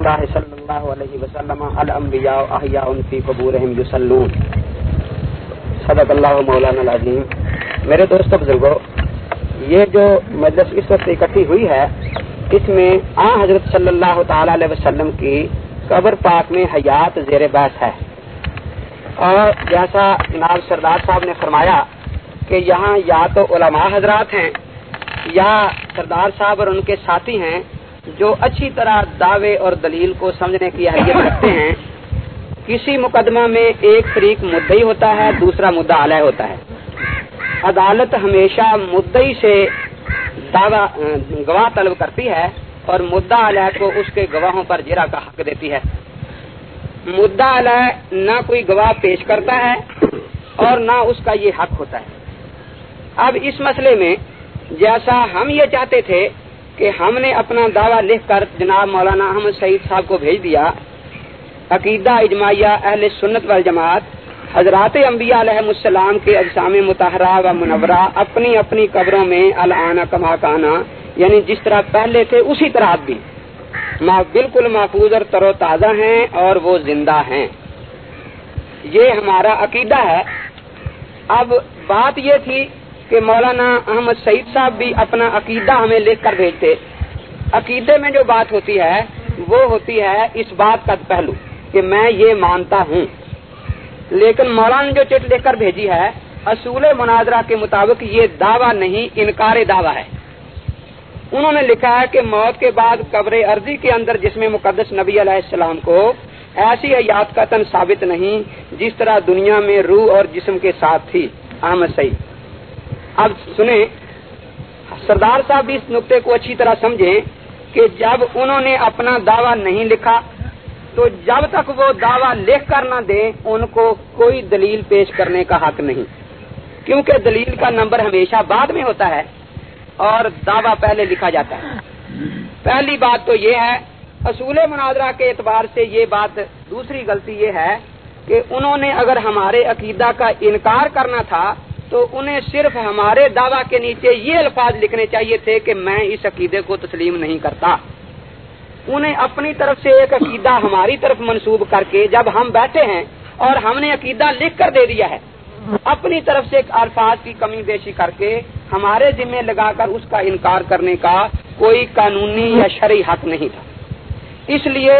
اللہ صلی اللہ علیہ وسلم الانبیاء احیاء فی قبورہم یسلون صدق اللہ مولانا العظیم. میرے دوستو بزرگو، یہ جو مجلس اس وقت اکٹھی ہوئی ہے، اس میں آ حضرت صلی اللہ تعالی علیہ وسلم کی قبر پاک میں حیات زیر بحث ہے۔ اور جیسا جناب سردار صاحب نے فرمایا کہ یہاں یا تو علماء حضرات ہیں یا سردار صاحب اور ان کے ساتھی ہیں جو اچھی طرح دعوے اور دلیل کو سمجھنے کی اہلیت رکھتے ہیں، کسی مقدمہ میں ایک فریق مدعی ہوتا ہے، دوسرا مدعا علیہ ہوتا ہے۔ عدالت ہمیشہ مدعی سے دعوی، گواہ طلب کرتی ہے اور مدعا علیہ کو اس کے گواہوں پر جرا کا حق دیتی ہے۔ مدعا علیہ نہ کوئی گواہ پیش کرتا ہے اور نہ اس کا یہ حق ہوتا ہے۔ اب اس مسئلے میں جیسا ہم یہ چاہتے تھے کہ ہم نے اپنا دعویٰ لکھ کر جناب مولانا احمد سعید صاحب کو بھیج دیا۔ عقیدہ اجماعیہ اہل سنت والجماعت، حضرات انبیاء علیہ السلام کے اجسام متحرہ و منورہ اپنی اپنی قبروں میں العنا کما کانا یعنی جس طرح پہلے تھے اسی طرح بھی۔ بالکل محفوظ اور تر و تازہ ہیں اور وہ زندہ ہیں۔ یہ ہمارا عقیدہ ہے۔ اب بات یہ تھی کہ مولانا احمد سعید صاحب بھی اپنا عقیدہ ہمیں لکھ کر بھیجتے۔ عقیدے میں جو بات ہوتی ہے، وہ ہوتی ہے اس بات کا پہلو کہ میں یہ مانتا ہوں۔ لیکن مولانا نے جو چٹ لکھ کر بھیجی ہے، اصول مناظرہ کے مطابق یہ دعویٰ نہیں، انکار دعویٰ ہے۔ انہوں نے لکھا ہے کہ موت کے بعد قبر عرضی کے اندر جس میں مقدس نبی علیہ السلام کو ایسی حیات کا تن ثابت نہیں جس طرح دنیا میں روح اور جسم کے ساتھ تھی۔ احمد سعید۔ اب سنیں، سردار صاحب بھی اس نقطے کو اچھی طرح سمجھیں کہ جب انہوں نے اپنا دعویٰ نہیں لکھا، تو جب تک وہ دعویٰ لکھ کر نہ دیں، ان کو کوئی دلیل پیش کرنے کا حق نہیں۔ کیونکہ دلیل کا نمبر ہمیشہ بعد میں ہوتا ہے اور دعویٰ پہلے لکھا جاتا ہے۔ پہلی بات تو یہ ہے، اصول مناظرہ کے اعتبار سے یہ بات، دوسری غلطی یہ ہے کہ انہوں نے اگر ہمارے عقیدہ کا انکار کرنا تھا تو انہیں صرف ہمارے دعوی کے نیچے یہ الفاظ لکھنے چاہیے تھے کہ میں اس عقیدے کو تسلیم نہیں کرتا۔ انہیں اپنی طرف سے ایک عقیدہ ہماری طرف منسوب کر کے جب ہم بیٹھے ہیں اور ہم نے عقیدہ لکھ کر دے دیا ہے، اپنی طرف سے ایک الفاظ کی کمی بیشی کر کے ہمارے ذمے لگا کر اس کا انکار کرنے کا کوئی قانونی یا شرعی حق نہیں تھا۔ اس لیے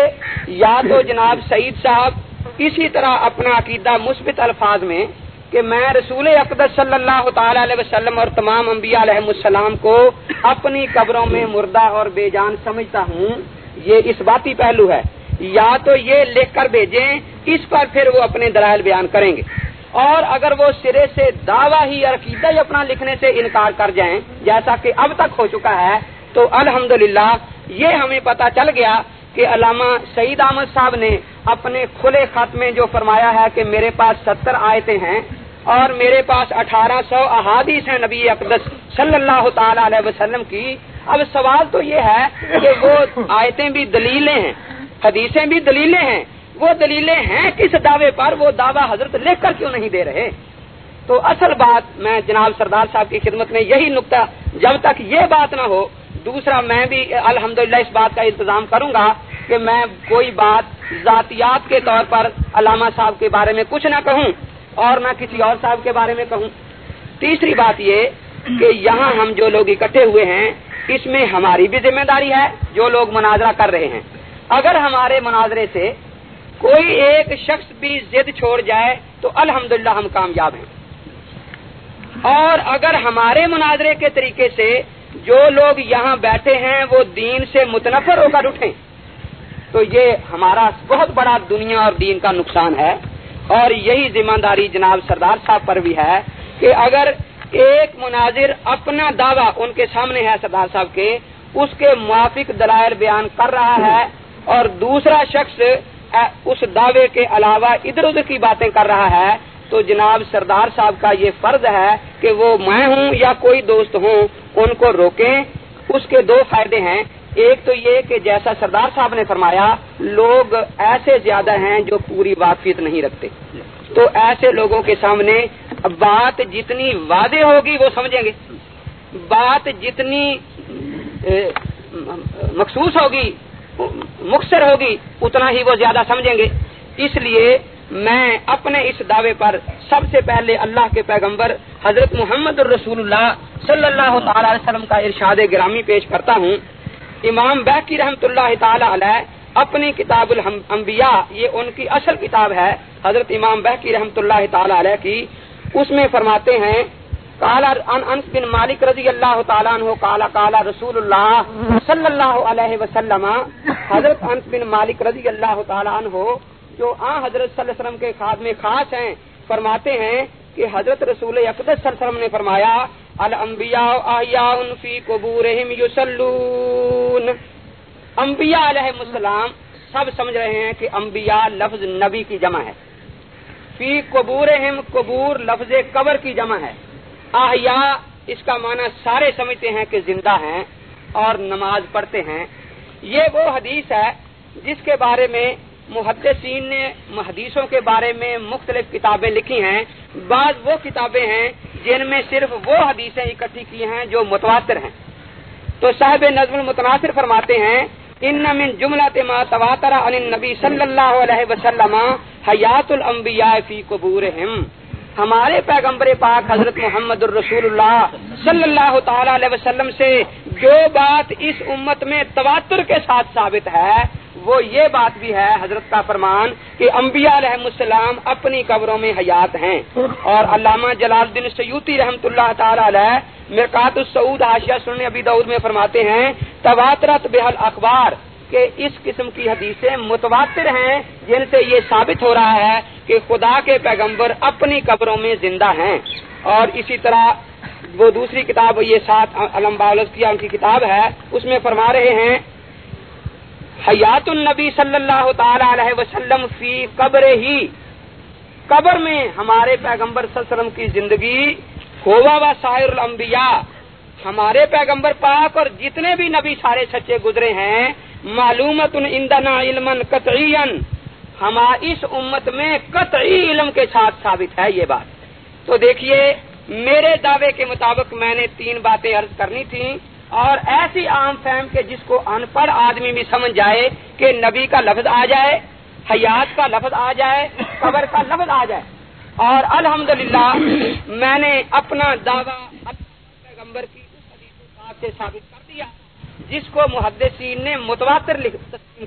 یا تو جناب سعید صاحب اسی طرح اپنا عقیدہ مثبت الفاظ میں کہ میں رسول اقدس صلی اللہ تعالی علیہ وسلم اور تمام انبیاء علیہ السلام کو اپنی قبروں میں مردہ اور بے جان سمجھتا ہوں، یہ اس باتی پہلو ہے۔ یا تو یہ لکھ کر بھیجیں، اس پر پھر وہ اپنے دلائل بیان کریں گے۔ اور اگر وہ سرے سے دعویٰ ہی اور عقیدہ ہی اپنا لکھنے سے انکار کر جائیں، جیسا کہ اب تک ہو چکا ہے، تو الحمدللہ یہ ہمیں پتا چل گیا کہ علامہ سعید احمد صاحب نے اپنے کھلے خط میں جو فرمایا ہے کہ میرے پاس ستر آیتیں ہیں اور میرے پاس اٹھارہ سو احادیث ہیں نبی اقدس صلی اللہ تعالی علیہ وسلم کی۔ اب سوال تو یہ ہے کہ وہ آیتیں بھی دلیلیں ہیں، حدیثیں بھی دلیلیں ہیں۔ وہ دلیلیں ہیں کس دعوے پر؟ وہ دعویٰ حضرت لکھ کر کیوں نہیں دے رہے؟ تو اصل بات میں جناب سردار صاحب کی خدمت میں یہی نقطہ، جب تک یہ بات نہ ہو، دوسرا میں بھی الحمدللہ اس بات کا انتظام کروں گا کہ میں کوئی بات ذاتیات کے طور پر علامہ صاحب کے بارے میں کچھ نہ کہوں۔ اور نہ کسی اور صاحب کے بارے میں کہوں۔ تیسری بات یہ کہ یہاں ہم جو لوگ اکٹھے ہوئے ہیں، اس میں ہماری بھی ذمہ داری ہے، جو لوگ مناظرہ کر رہے ہیں۔ اگر ہمارے مناظرے سے کوئی ایک شخص بھی ضد چھوڑ جائے، تو الحمدللہ ہم کامیاب ہیں۔ اور اگر ہمارے مناظرے کے طریقے سے جو لوگ یہاں بیٹھے ہیں، وہ دین سے متنفر ہو کر اٹھیں، تو یہ ہمارا بہت بڑا دنیا اور دین کا نقصان ہے۔ اور یہی ذمہ داری جناب سردار صاحب پر بھی ہے کہ اگر ایک مناظر اپنا دعویٰ ان کے سامنے ہے سردار صاحب کے، اس کے موافق دلائل بیان کر رہا ہے اور دوسرا شخص اس دعوے کے علاوہ ادھر ادھر کی باتیں کر رہا ہے، تو جناب سردار صاحب کا یہ فرض ہے کہ وہ میں ہوں یا کوئی دوست ہوں، ان کو روکیں، اس کے دو فائدے ہیں۔ ایک تو یہ کہ جیسا سردار صاحب نے فرمایا، لوگ ایسے زیادہ ہیں جو پوری واقفیت نہیں رکھتے۔ تو ایسے لوگوں کے سامنے بات جتنی واضح ہوگی وہ سمجھیں گے۔ بات جتنی مخصوص ہوگی، مختصر ہوگی، اتنا ہی وہ زیادہ سمجھیں گے۔ اس لیے میں اپنے اس دعوے پر سب سے پہلے اللہ کے پیغمبر حضرت محمد الرسول اللہ صلی اللہ تعالی علیہ وسلم کا ارشاد گرامی پیش کرتا ہوں۔ امام بیکی رحمت اللہ تعالی علیہ اپنی کتاب الانبیاء، یہ ان کی اصل کتاب ہے، حضرت امام بحکی رحمت اللہ تعالی علیہ کی۔ اس میں فرماتے ہیں کالا انس بن مالک رضی اللہ تعالیٰ عنہ کالا کالا رسول اللہ صلی اللہ علیہ وسلم، حضرت انس بن مالک رضی اللہ تعالیٰ عنہ، جو آ حضرت صلی اللہ علیہ وسلم کے خاد میں خاص ہیں، فرماتے ہیں کہ حضرت رسول اقدس صلی اللہ علیہ وسلم نے فرمایا الانبیاء احیاء فی قبورہم یسلون انبیاء علیہ السلام سب سمجھ رہے ہیں کہ انبیاء لفظ نبی کی جمع ہے۔ فی قبورہم قبور لفظ قبر کی جمع ہے۔ احیاء اس کا معنی سارے سمجھتے ہیں کہ زندہ ہیں اور نماز پڑھتے ہیں۔ یہ وہ حدیث ہے جس کے بارے میں محدثین نے محدیثوں کے بارے میں مختلف کتابیں لکھی ہیں۔ بعض وہ کتابیں ہیں جن میں صرف وہ حدیثیں اکٹھی کی ہیں جو متواتر ہیں۔ تو صاحب نظم المتناثر فرماتے ہیں، ان من جملہ ما تواتر عن النبی صلی اللہ علیہ وسلم حیات الانبیاء فی قبورہم. ہمارے پیغمبر پاک حضرت محمد الرسول اللہ صلی اللہ تعالی علیہ وسلم سے جو بات اس امت میں تواتر کے ساتھ ثابت ہے، وہ یہ بات بھی ہے حضرت کا فرمان کہ انبیاء علیہ السلام اپنی قبروں میں حیات ہیں۔ اور علامہ جلال الدین سیوتی رحمۃ اللہ تعالی علیہ، مرکات السعود حاشیہ سننے ابی دعود میں فرماتے ہیں، تواترت بحل اخبار کہ اس قسم کی حدیثیں متواتر ہیں جن سے یہ ثابت ہو رہا ہے کہ خدا کے پیغمبر اپنی قبروں میں زندہ ہیں۔ اور اسی طرح وہ دوسری کتاب یہ سات علم کیا ان کی کتاب ہے، اس میں فرما رہے ہیں، حیات النبی صلی اللہ تعالی علیہ وسلم فی قبر ہی، قبر میں ہمارے پیغمبر صلی اللہ علیہ وسلم کی زندگی، ہوا و سائر الانبیاء، ہمارے پیغمبر پاک اور جتنے بھی نبی سارے سچے گزرے ہیں معلومت اندنا علم قطعی ہماری اس امت میں قطعی علم کے ساتھ ثابت ہے یہ بات۔ تو دیکھیے، میرے دعوے کے مطابق میں نے تین باتیں عرض کرنی تھی اور ایسی عام فہم کے جس کو ان پڑھ آدمی بھی سمجھ جائے کہ نبی کا لفظ آ جائے، حیات کا لفظ آ جائے، قبر کا لفظ آ جائے۔ اور الحمدللہ، میں نے اپنا دعویٰ پیغمبر کی اس سے ثابت کر جس کو محدثین نے متواتر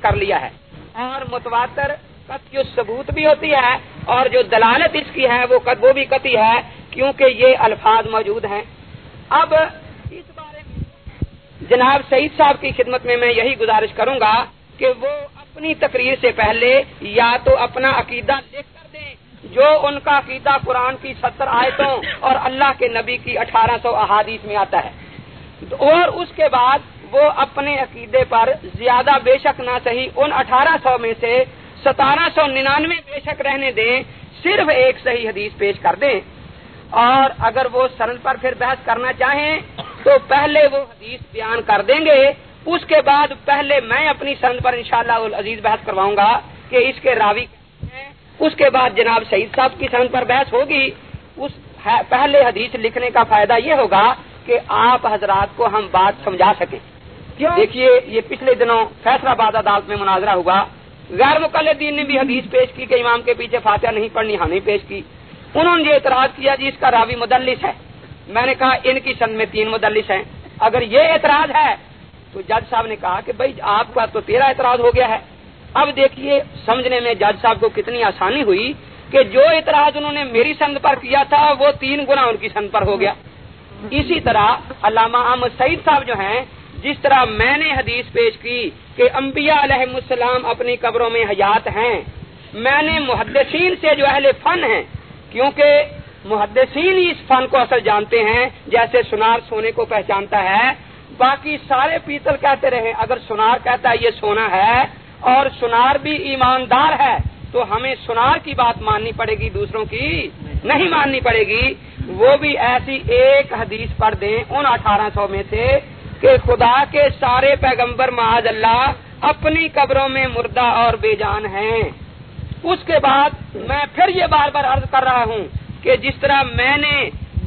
کر لیا ہے۔ اور متواتر قطعی ثبوت بھی ہوتی ہے اور جو دلالت اس کی ہے، وہ وہ بھی قطعی ہے کیونکہ یہ الفاظ موجود ہیں۔ اب اس بارے میں جناب سعید صاحب کی خدمت میں میں یہی گزارش کروں گا کہ وہ اپنی تقریر سے پہلے یا تو اپنا عقیدہ دیکھ کر دیں جو ان کا عقیدہ قرآن کی ستر آیتوں اور اللہ کے نبی کی اٹھارہ سو احادیث میں آتا ہے۔ اور اس کے بعد وہ اپنے عقیدے پر زیادہ بے شک نہ صحیح ان اٹھارہ سو میں سے ستارہ سو ننانوے بے شک رہنے دیں، صرف ایک صحیح حدیث پیش کر دیں۔ اور اگر وہ سرد پر پھر بحث کرنا چاہیں تو پہلے وہ حدیث بیان کر دیں گے۔ اس کے بعد پہلے میں اپنی سرد پر انشاءاللہ شاء عزیز بحث کرواؤں گا کہ اس کے راوی ہیں۔ اس کے بعد جناب شہید صاحب کی سرد پر بحث ہوگی۔ اس پہلے حدیث لکھنے کا فائدہ یہ ہوگا کہ آپ حضرات کو ہم بات سمجھا سکیں۔ دیکھیے یہ پچھلے دنوں فیصلہ باد عدالت میں مناظرہ ہوا۔ غیر مقلدین نے بھی حدیث پیش کی کہ امام کے پیچھے فاتحہ نہیں پڑھنی ہمیں پیش کی۔ انہوں نے یہ اعتراض کیا جی اس کا راوی مدلس ہے۔ میں نے کہا ان کی سن میں تین مدلس ہیں۔ اگر یہ اعتراض ہے تو جج صاحب نے کہا کہ بھائی آپ کا تو تیرا اعتراض ہو گیا ہے۔ اب دیکھیے سمجھنے میں جج صاحب کو کتنی آسانی ہوئی کہ جو اعتراض انہوں نے میری سند پر کیا تھا وہ تین گنا ان کی سند پر ہو گیا۔ اسی طرح علامہ احمد سعید صاحب جو ہیں جس طرح میں نے حدیث پیش کی کہ انبیاء علیہ السلام اپنی قبروں میں حیات ہیں، میں نے محدثین سے جو اہل فن ہیں، کیونکہ محدثین ہی اس فن کو اصل جانتے ہیں، جیسے سنار سونے کو پہچانتا ہے، باقی سارے پیتل کہتے رہے، اگر سنار کہتا ہے یہ سونا ہے اور سنار بھی ایماندار ہے، تو ہمیں سنار کی بات ماننی پڑے گی، دوسروں کی نہیں ماننی پڑے گی۔ وہ بھی ایسی ایک حدیث پڑھ دیں، ان اٹھارہ سو میں سے کہ خدا کے سارے پیغمبر معاذ اللہ اپنی قبروں میں مردہ اور بے جان ہیں۔ اس کے بعد میں پھر یہ بار بار عرض کر رہا ہوں کہ جس طرح میں نے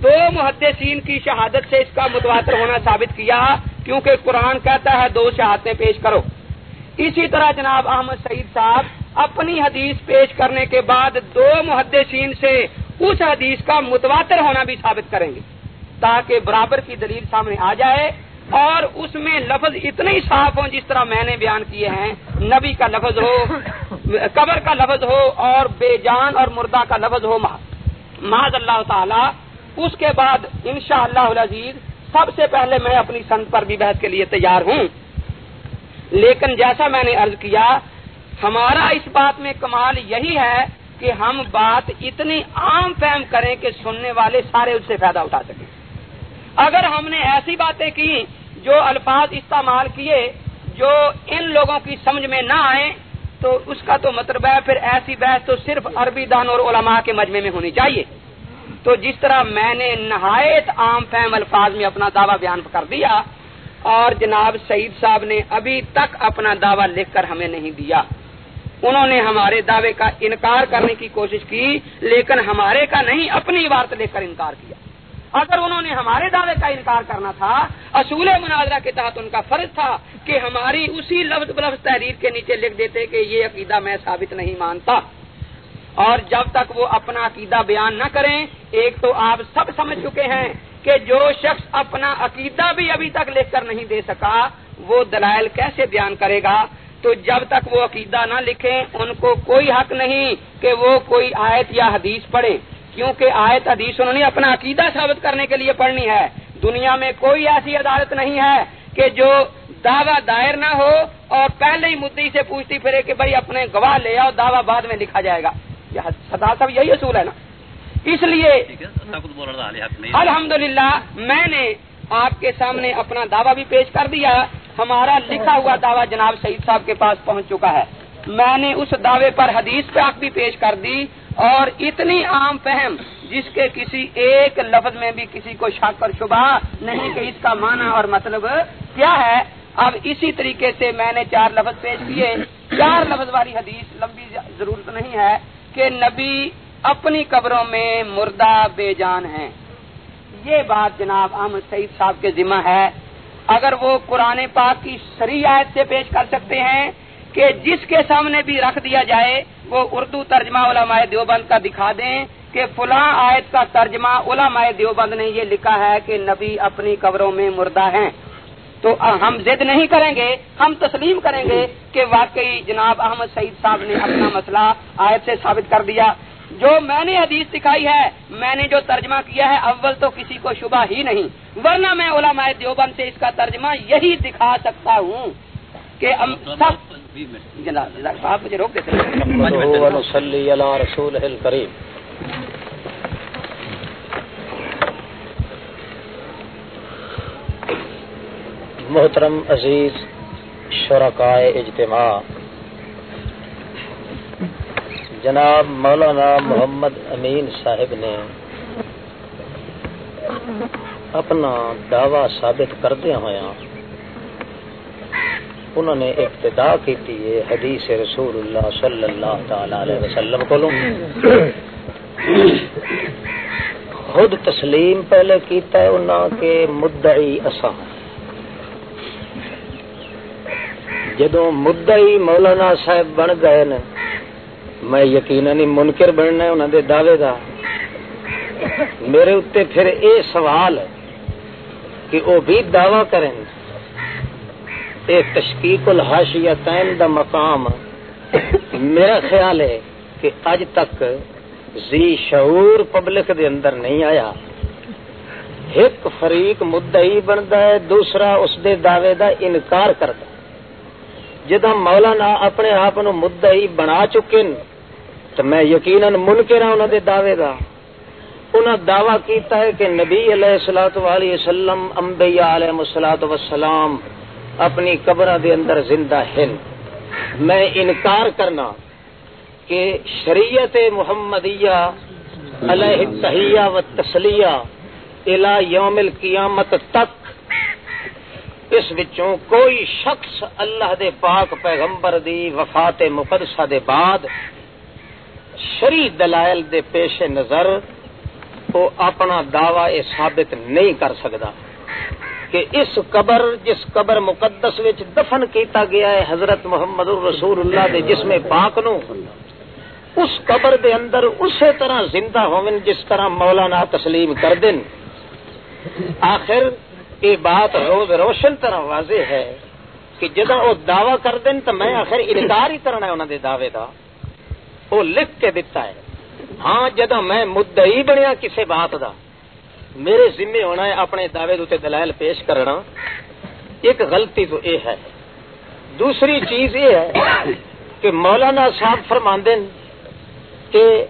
دو محدثین کی شہادت سے اس کا متواتر ہونا ثابت کیا، کیونکہ قرآن کہتا ہے دو شہادتیں پیش کرو۔ اسی طرح جناب احمد سعید صاحب اپنی حدیث پیش کرنے کے بعد دو محدثین سے اس حدیث کا متواتر ہونا بھی ثابت کریں گے، تاکہ برابر کی دلیل سامنے آ جائے۔ اور اس میں لفظ اتنے ہی صاف ہوں جس طرح میں نے بیان کیے ہیں۔ نبی کا لفظ ہو، قبر کا لفظ ہو اور بے جان اور مردہ کا لفظ ہو۔ محض اللہ تعالی۔ اس کے بعد انشاءاللہ شاء اللہ سب سے پہلے میں اپنی سنت پر بھی بحث کے لیے تیار ہوں۔ لیکن جیسا میں نے عرض کیا، ہمارا اس بات میں کمال یہی ہے کہ ہم بات اتنی عام فہم کریں کہ سننے والے سارے اس سے فائدہ اٹھا سکیں۔ اگر ہم نے ایسی باتیں کی جو الفاظ استعمال کیے جو ان لوگوں کی سمجھ میں نہ آئے تو اس کا تو مطلب ہے پھر ایسی بحث تو صرف عربی دان اور علماء کے مجمع میں ہونی چاہیے۔ تو جس طرح میں نے نہایت عام فہم الفاظ میں اپنا دعویٰ بیان کر دیا، اور جناب سعید صاحب نے ابھی تک اپنا دعویٰ لکھ کر ہمیں نہیں دیا۔ انہوں نے ہمارے دعوے کا انکار کرنے کی کوشش کی، لیکن ہمارے کا نہیں، اپنی عبارت لے کر انکار کیا۔ اگر انہوں نے ہمارے دعوے کا انکار کرنا تھا، اصول مناظرہ کے تحت ان کا فرض تھا کہ ہماری اسی لفظ بلفظ تحریر کے نیچے لکھ دیتے کہ یہ عقیدہ میں ثابت نہیں مانتا۔ اور جب تک وہ اپنا عقیدہ بیان نہ کریں، ایک تو آپ سب سمجھ چکے ہیں کہ جو شخص اپنا عقیدہ بھی ابھی تک لکھ کر نہیں دے سکا، وہ دلائل کیسے بیان کرے گا؟ تو جب تک وہ عقیدہ نہ لکھیں، ان کو کوئی حق نہیں کہ وہ کوئی آیت یا حدیث پڑھے کیونکہ آیت حدیث انہوں نے اپنا عقیدہ ثابت کرنے کے لیے پڑھنی ہے۔ دنیا میں کوئی ایسی عدالت نہیں ہے کہ جو دعویٰ دائر نہ ہو اور پہلے ہی مدعی سے پوچھتی پھرے کہ بھائی اپنے گواہ لے آؤ دعویٰ بعد میں لکھا جائے گا۔ سدا صاحب یہی اصول ہے نا۔ اس لیے الحمد میں نے آپ کے سامنے اپنا دعویٰ بھی پیش کر دیا۔ ہمارا لکھا ہوا دعویٰ جناب سعید صاحب کے پاس پہنچ چکا ہے۔ میں نے اس دعوے پر حدیث پہ بھی پیش کر دی۔ اور اتنی عام فہم جس کے کسی ایک لفظ میں بھی کسی کو شک اور شبہ نہیں کہ اس کا معنی اور مطلب کیا ہے، اب اسی طریقے سے میں نے چار لفظ پیش کیے۔ چار لفظ والی حدیث لمبی ضرورت نہیں ہے کہ نبی اپنی قبروں میں مردہ بے جان ہیں۔ یہ بات جناب احمد سعید صاحب کے ذمہ ہے۔ اگر وہ قرآن پاک کی سری آیت سے پیش کر سکتے ہیں کہ جس کے سامنے بھی رکھ دیا جائے، وہ اردو ترجمہ علماء دیوبند کا دکھا دیں کہ فلاں آیت کا ترجمہ علماء دیوبند نے یہ لکھا ہے کہ نبی اپنی قبروں میں مردہ ہیں۔ تو ہم ضد نہیں کریں گے، ہم تسلیم کریں گے کہ واقعی جناب احمد سعید صاحب نے اپنا مسئلہ آیت سے ثابت کر دیا۔ جو میں نے حدیث دکھائی ہے، میں نے جو ترجمہ کیا ہے، اول تو کسی کو شبہ ہی نہیں، ورنہ میں علماء دیوبند سے اس کا ترجمہ یہی دکھا سکتا ہوں کہ سب آپ مجھے روک دیتے محترم عزیز شرکائے اجتماع جناب مولانا محمد امین صاحب نے اپنا دعوی ثابت کردیا ہوا انہوں نے ابتدا کی حدیث رسول اللہ صلی اللہ تعالی علیہ وسلم کو خود تسلیم پہلے کیتا ہے انہوں کے مدعی اساں جدو مدعی مولانا صاحب بن گئے نا میں یقیناً منکر بننا انہوں دے دعوے دا۔ میرے اتنے پھر اے سوال ہے کہ وہ بھی دعوی کریں۔ تشکیق الحاشیتین دا مقام، میرا خیال ہے کہ اج تک زی شعور پبلک دے اندر نہیں آیا۔ ایک فریق مدعی بنتا ہے، دوسرا اس دے دعوے دا انکار کرتا جدہ مولانا اپنے آپ مدعی بنا چکے تو میں یقیناً منکر ہوں انہوں دے دعوے دا۔ انہوں دعویٰ کیتا ہے کہ نبی علیہ السلام علیہ وسلم انبیاء علیہ السلام اپنی قبر دے اندر زندہ ہیں میں انکار کرنا کہ شریعت محمدیہ، علیہ تحیہ و تسلیہ الى یوم القیامت تک اس وچوں کوئی شخص اللہ دے پاک پیغمبر دی وفات مقدسہ دے بعد شری دلائل دے پیش نظر وہ اپنا دعوی ثابت نہیں کر سکتا۔ کہ اس قبر جس قبر مقدس وچ دفن کیتا گیا ہے حضرت محمد رسول اللہ دے جسم پاک نو، اس قبر دے اندر اسی طرح زندہ ہوون جس طرح مولانا تسلیم کر دین۔ آخر یہ بات روز روشن طرح واضح ہے کہ جدو وہ دعوی کر دین تو میں آخر انکار ہی کرنا ہے انہوں دے دعوے دا۔ وہ لکھ کے دیتا ہے۔ ہاں جدو میں مدعی بنیا کسی بات دا۔ میرے ذمے ہونا ہے اپنے دعوے دوتے دلائل پیش کرنا۔ ایک غلطی تو یہ ہے۔ دوسری چیز یہ ہے کہ مولانا صاحب فرماندن کہ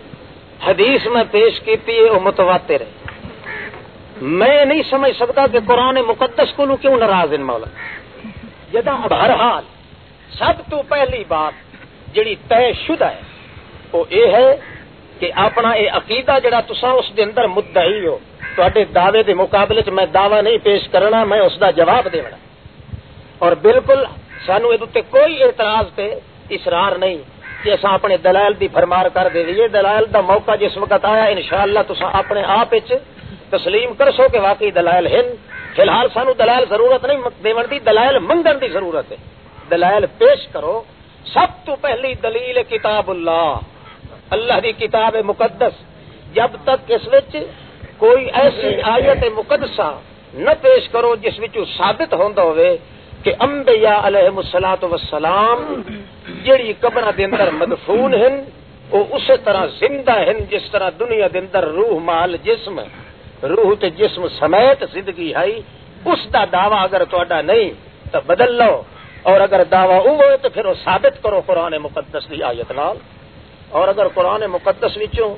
حدیث میں پیش کی وہ متواتر ہے۔ میں نہیں سمجھ سکتا کہ قرآن مقدس کو کیوں ناراض ان مولا جدا ہر حال سب تو پہلی بات جڑی طے شدہ ہے، وہ یہ ہے کہ اپنا یہ عقیدہ جڑا تسا اس دے اندر مدعی ہو۔ تے دعوے دے مقابلے چ میں دعوی نہیں پیش کرنا میں اس دا جواب دینا اور بالکل سانو یہ کوئی اعتراض پہ اسرار نہیں کہ اصا اپنے دلائل دی فرمار کر دے دیے دلائل دا موقع جس وقت آیا انشاءاللہ تسا اپنے آپ تسلیم کر سو کہ واقعی دلائل ہن فی الحال سانو دلائل ضرورت نہیں دیون دی دلائل منگن دی ضرورت ہے دلائل پیش کرو سب تو پہلی دلیل کتاب اللہ اللہ دی کتاب مقدس جب تک اس وچ کوئی ایسی آیت مقدسہ نہ پیش کرو جس وچ ثابت ہوندا ہوئے کہ انبیاء علیہ الصلات والسلام جڑی قبراں دے اندر مدفون ہیں وہ اسی طرح زندہ ہیں جس طرح دنیا دے اندر روح مال جسم، روح تے جسم سمیت زندگی ہے، اس دا دعویٰ اگر تہاڈا نہیں تو بدل لو اور اگر دعویٰ او ہوئے تو پھر وہ ثابت کرو قرآن مقدس دی آیت نال۔ اور اگر قرآن مقدس وچوں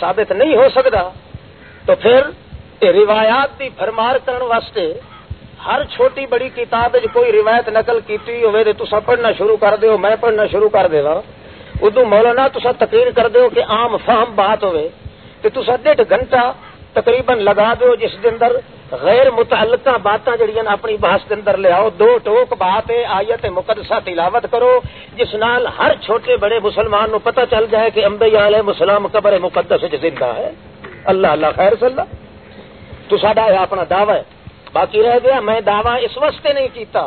ثابت نہیں ہو سکتا تو پھر روایات دی فرمار کرن واسطے ہر چھوٹی بڑی کتاب کوئی روایت نقل کیتی ہوئے تو تسا پڑھنا شروع کر دیو، میں پڑھنا شروع کر دے ادو مولانا تسا تقریر کر دیو کہ عام فہم بات ہوئے۔ تو تسا ڈیڑھ گھنٹہ تقریباً لگا دو جس دے اندر غیر متعلقہ باتاں جڑیاں اپنی بحث دے اندر لے آؤ۔ دو ٹوک بات آیت مقدسہ تلاوت کرو، جس نال ہر چھوٹے بڑے مسلمان نو پتہ چل جائے کہ انبیاء علیہ السلام قبر مقدس وچ زندہ ہے۔ اللہ اللہ خیر صلی تو ساڈا اپنا دعوی ہے. باقی رہ گیا، میں دعوی اس واسطے نہیں کیتا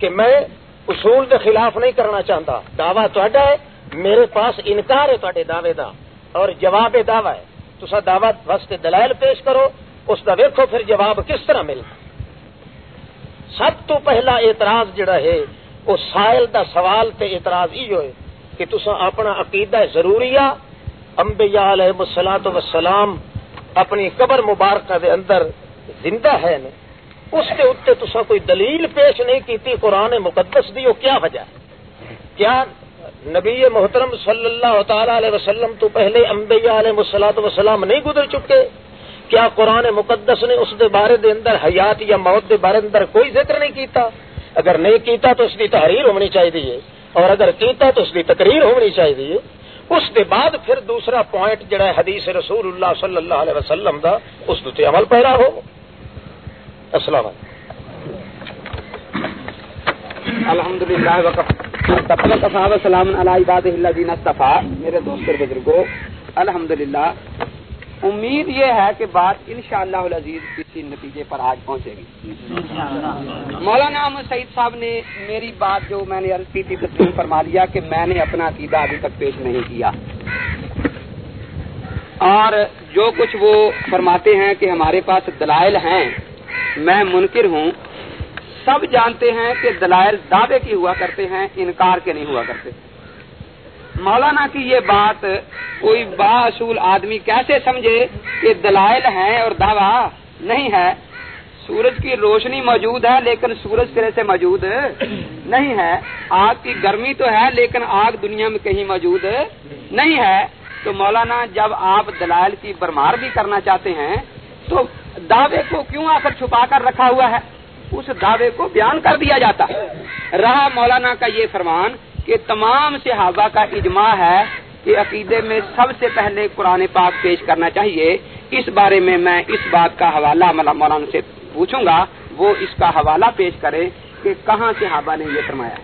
کہ میں اصول کے خلاف نہیں کرنا چاہتا دعوی تا ہے، میرے پاس انکار ہے تے دعوے دا اور جواب دعوی ہے. تو دعوی واسطے دلائل پیش کرو، اس کا ویکو پھر جواب کس طرح ملتا سب تو پہلا اعتراض جڑا ہے، وہ سائل دا سوال تے اعتراض یہ ہوئے کہ تسا اپنا عقیدہ ضروریہ، انبیاء علیہ السلام وسلام اپنی قبر مبارکہ دے اندر زندہ ہے نا اس کے اتنے تسا کوئی دلیل پیش نہیں کی قرآن مقدس دی، وہ کیا وجہ؟ ہے کیا نبی محترم صلی اللہ تعالی علیہ وسلم تو پہلے انبیاء علیہ مسلاط وسلام نہیں گزر چکے؟ کیا قرآن مقدس نے اس دے بارے دے اندر حیات یا موت دے بارے اندر کوئی ذکر نہیں کیتا؟ اگر نہیں کیتا تو اس کی تحریر ہونی چاہیے، اور اگر کیتا تو اس کی تقریر ہونی چاہیے۔ اس دے بعد پھر دوسرا پوائنٹ جڑا ہے حدیث رسول اللہ صلی اللہ علیہ وسلم دا، اس تے عمل پیرا ہو۔ السلام علیکم۔ الحمد للہ سلام علیہ عبادہ اللہ دین استفا میرے دوست بزرگوں الحمد للہ امید یہ ہے کہ بات ان شاء اللہ کسی نتیجے پر آج پہنچے گی۔ مولانا احمد سعید صاحب نے میری بات جو میں نے عرض کی تھی تسلیم فرما لیا کہ میں نے اپنا عقیدہ ابھی تک پیش نہیں کیا۔ اور جو کچھ وہ فرماتے ہیں کہ ہمارے پاس دلائل ہیں میں منکر ہوں۔ سب جانتے ہیں کہ دلائل دعوے کی ہوا کرتے ہیں انکار کے نہیں ہوا کرتے۔ مولانا کی یہ بات کوئی باصول آدمی کیسے سمجھے کہ دلائل ہیں اور دعویٰ نہیں ہے؟ سورج کی روشنی موجود ہے لیکن سورج سرے سے موجود نہیں ہے۔ آگ کی گرمی تو ہے لیکن آگ دنیا میں کہیں موجود نہیں ہے۔ تو مولانا، جب آپ دلائل کی برمار بھی کرنا چاہتے ہیں، تو دعوے کو کیوں آ کر چھپا کر رکھا ہوا ہے؟ اس دعوے کو بیان کر دیا جاتا۔ رہا مولانا کا یہ فرمان کہ تمام صحابہ کا اجماع ہے کہ عقیدے میں سب سے پہلے قرآن پاک پیش کرنا چاہیے۔ اس بارے میں میں اس بات کا حوالہ مولانا سے پوچھوں گا۔ وہ اس کا حوالہ پیش کرے کہ کہاں صحابہ نے یہ فرمایا۔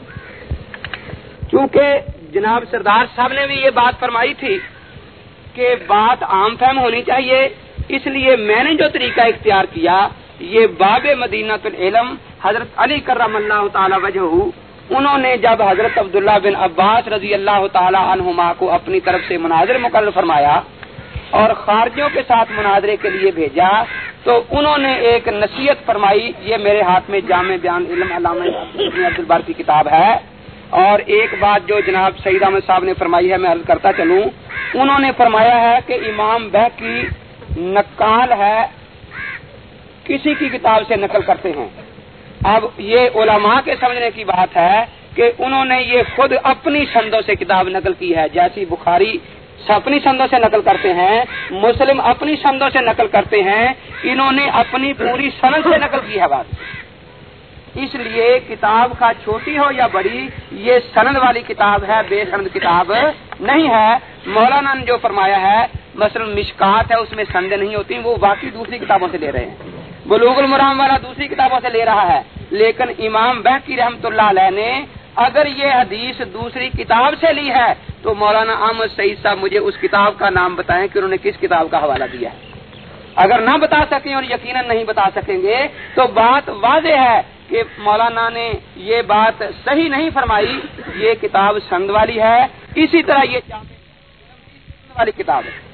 کیونکہ جناب سردار صاحب نے بھی یہ بات فرمائی تھی کہ بات عام فہم ہونی چاہیے۔ اس لیے میں نے جو طریقہ اختیار کیا، یہ باب مدینہ العلم، حضرت علی کرم اللہ تعالی وجہ انہوں نے جب حضرت عبداللہ بن عباس رضی اللہ تعالی عنہما کو اپنی طرف سے مناظر مقرر فرمایا اور خارجیوں کے ساتھ مناظرے کے لیے بھیجا، تو انہوں نے ایک نصیحت فرمائی، یہ میرے ہاتھ میں جامع بیان علم علامہ عبد البار کی کتاب ہے۔ اور ایک بات جو جناب سعید احمد صاحب نے فرمائی ہے، میں عرض کرتا چلوں۔ انہوں نے فرمایا ہے کہ امام بہ کی نقال ہے، کسی کی کتاب سے نقل کرتے ہیں۔ اب یہ علماء کے سمجھنے کی بات ہے کہ انہوں نے یہ خود اپنی سندوں سے کتاب نقل کی ہے۔ جیسی بخاری اپنی سندوں سے نقل کرتے ہیں، مسلم اپنی سندوں سے نقل کرتے ہیں۔ انہوں نے اپنی پوری سند سے نقل کی ہے بات۔ اس لیے کتاب کا چھوٹی ہو یا بڑی، یہ سند والی کتاب ہے، بے سند کتاب نہیں ہے۔ مولانا نے جو فرمایا ہے، مثلا مشکات ہے، اس میں سندیں نہیں ہوتی، وہ باقی دوسری کتابوں سے لے رہے ہیں۔ بلوغ المرام والا دوسری کتابوں سے لے رہا ہے۔ لیکن امام بحقی رحمت اللہ علیہ نے اگر یہ حدیث دوسری کتاب سے لی ہے تو مولانا احمد سعید صاحب مجھے اس کتاب کا نام بتائیں کہ انہوں نے کس کتاب کا حوالہ دیا ہے۔ اگر نہ بتا سکیں اور یقیناً نہیں بتا سکیں گے تو بات واضح ہے کہ مولانا نے یہ بات صحیح نہیں فرمائی۔ یہ کتاب سند والی ہے۔ اسی طرح یہ والی کتاب ہے۔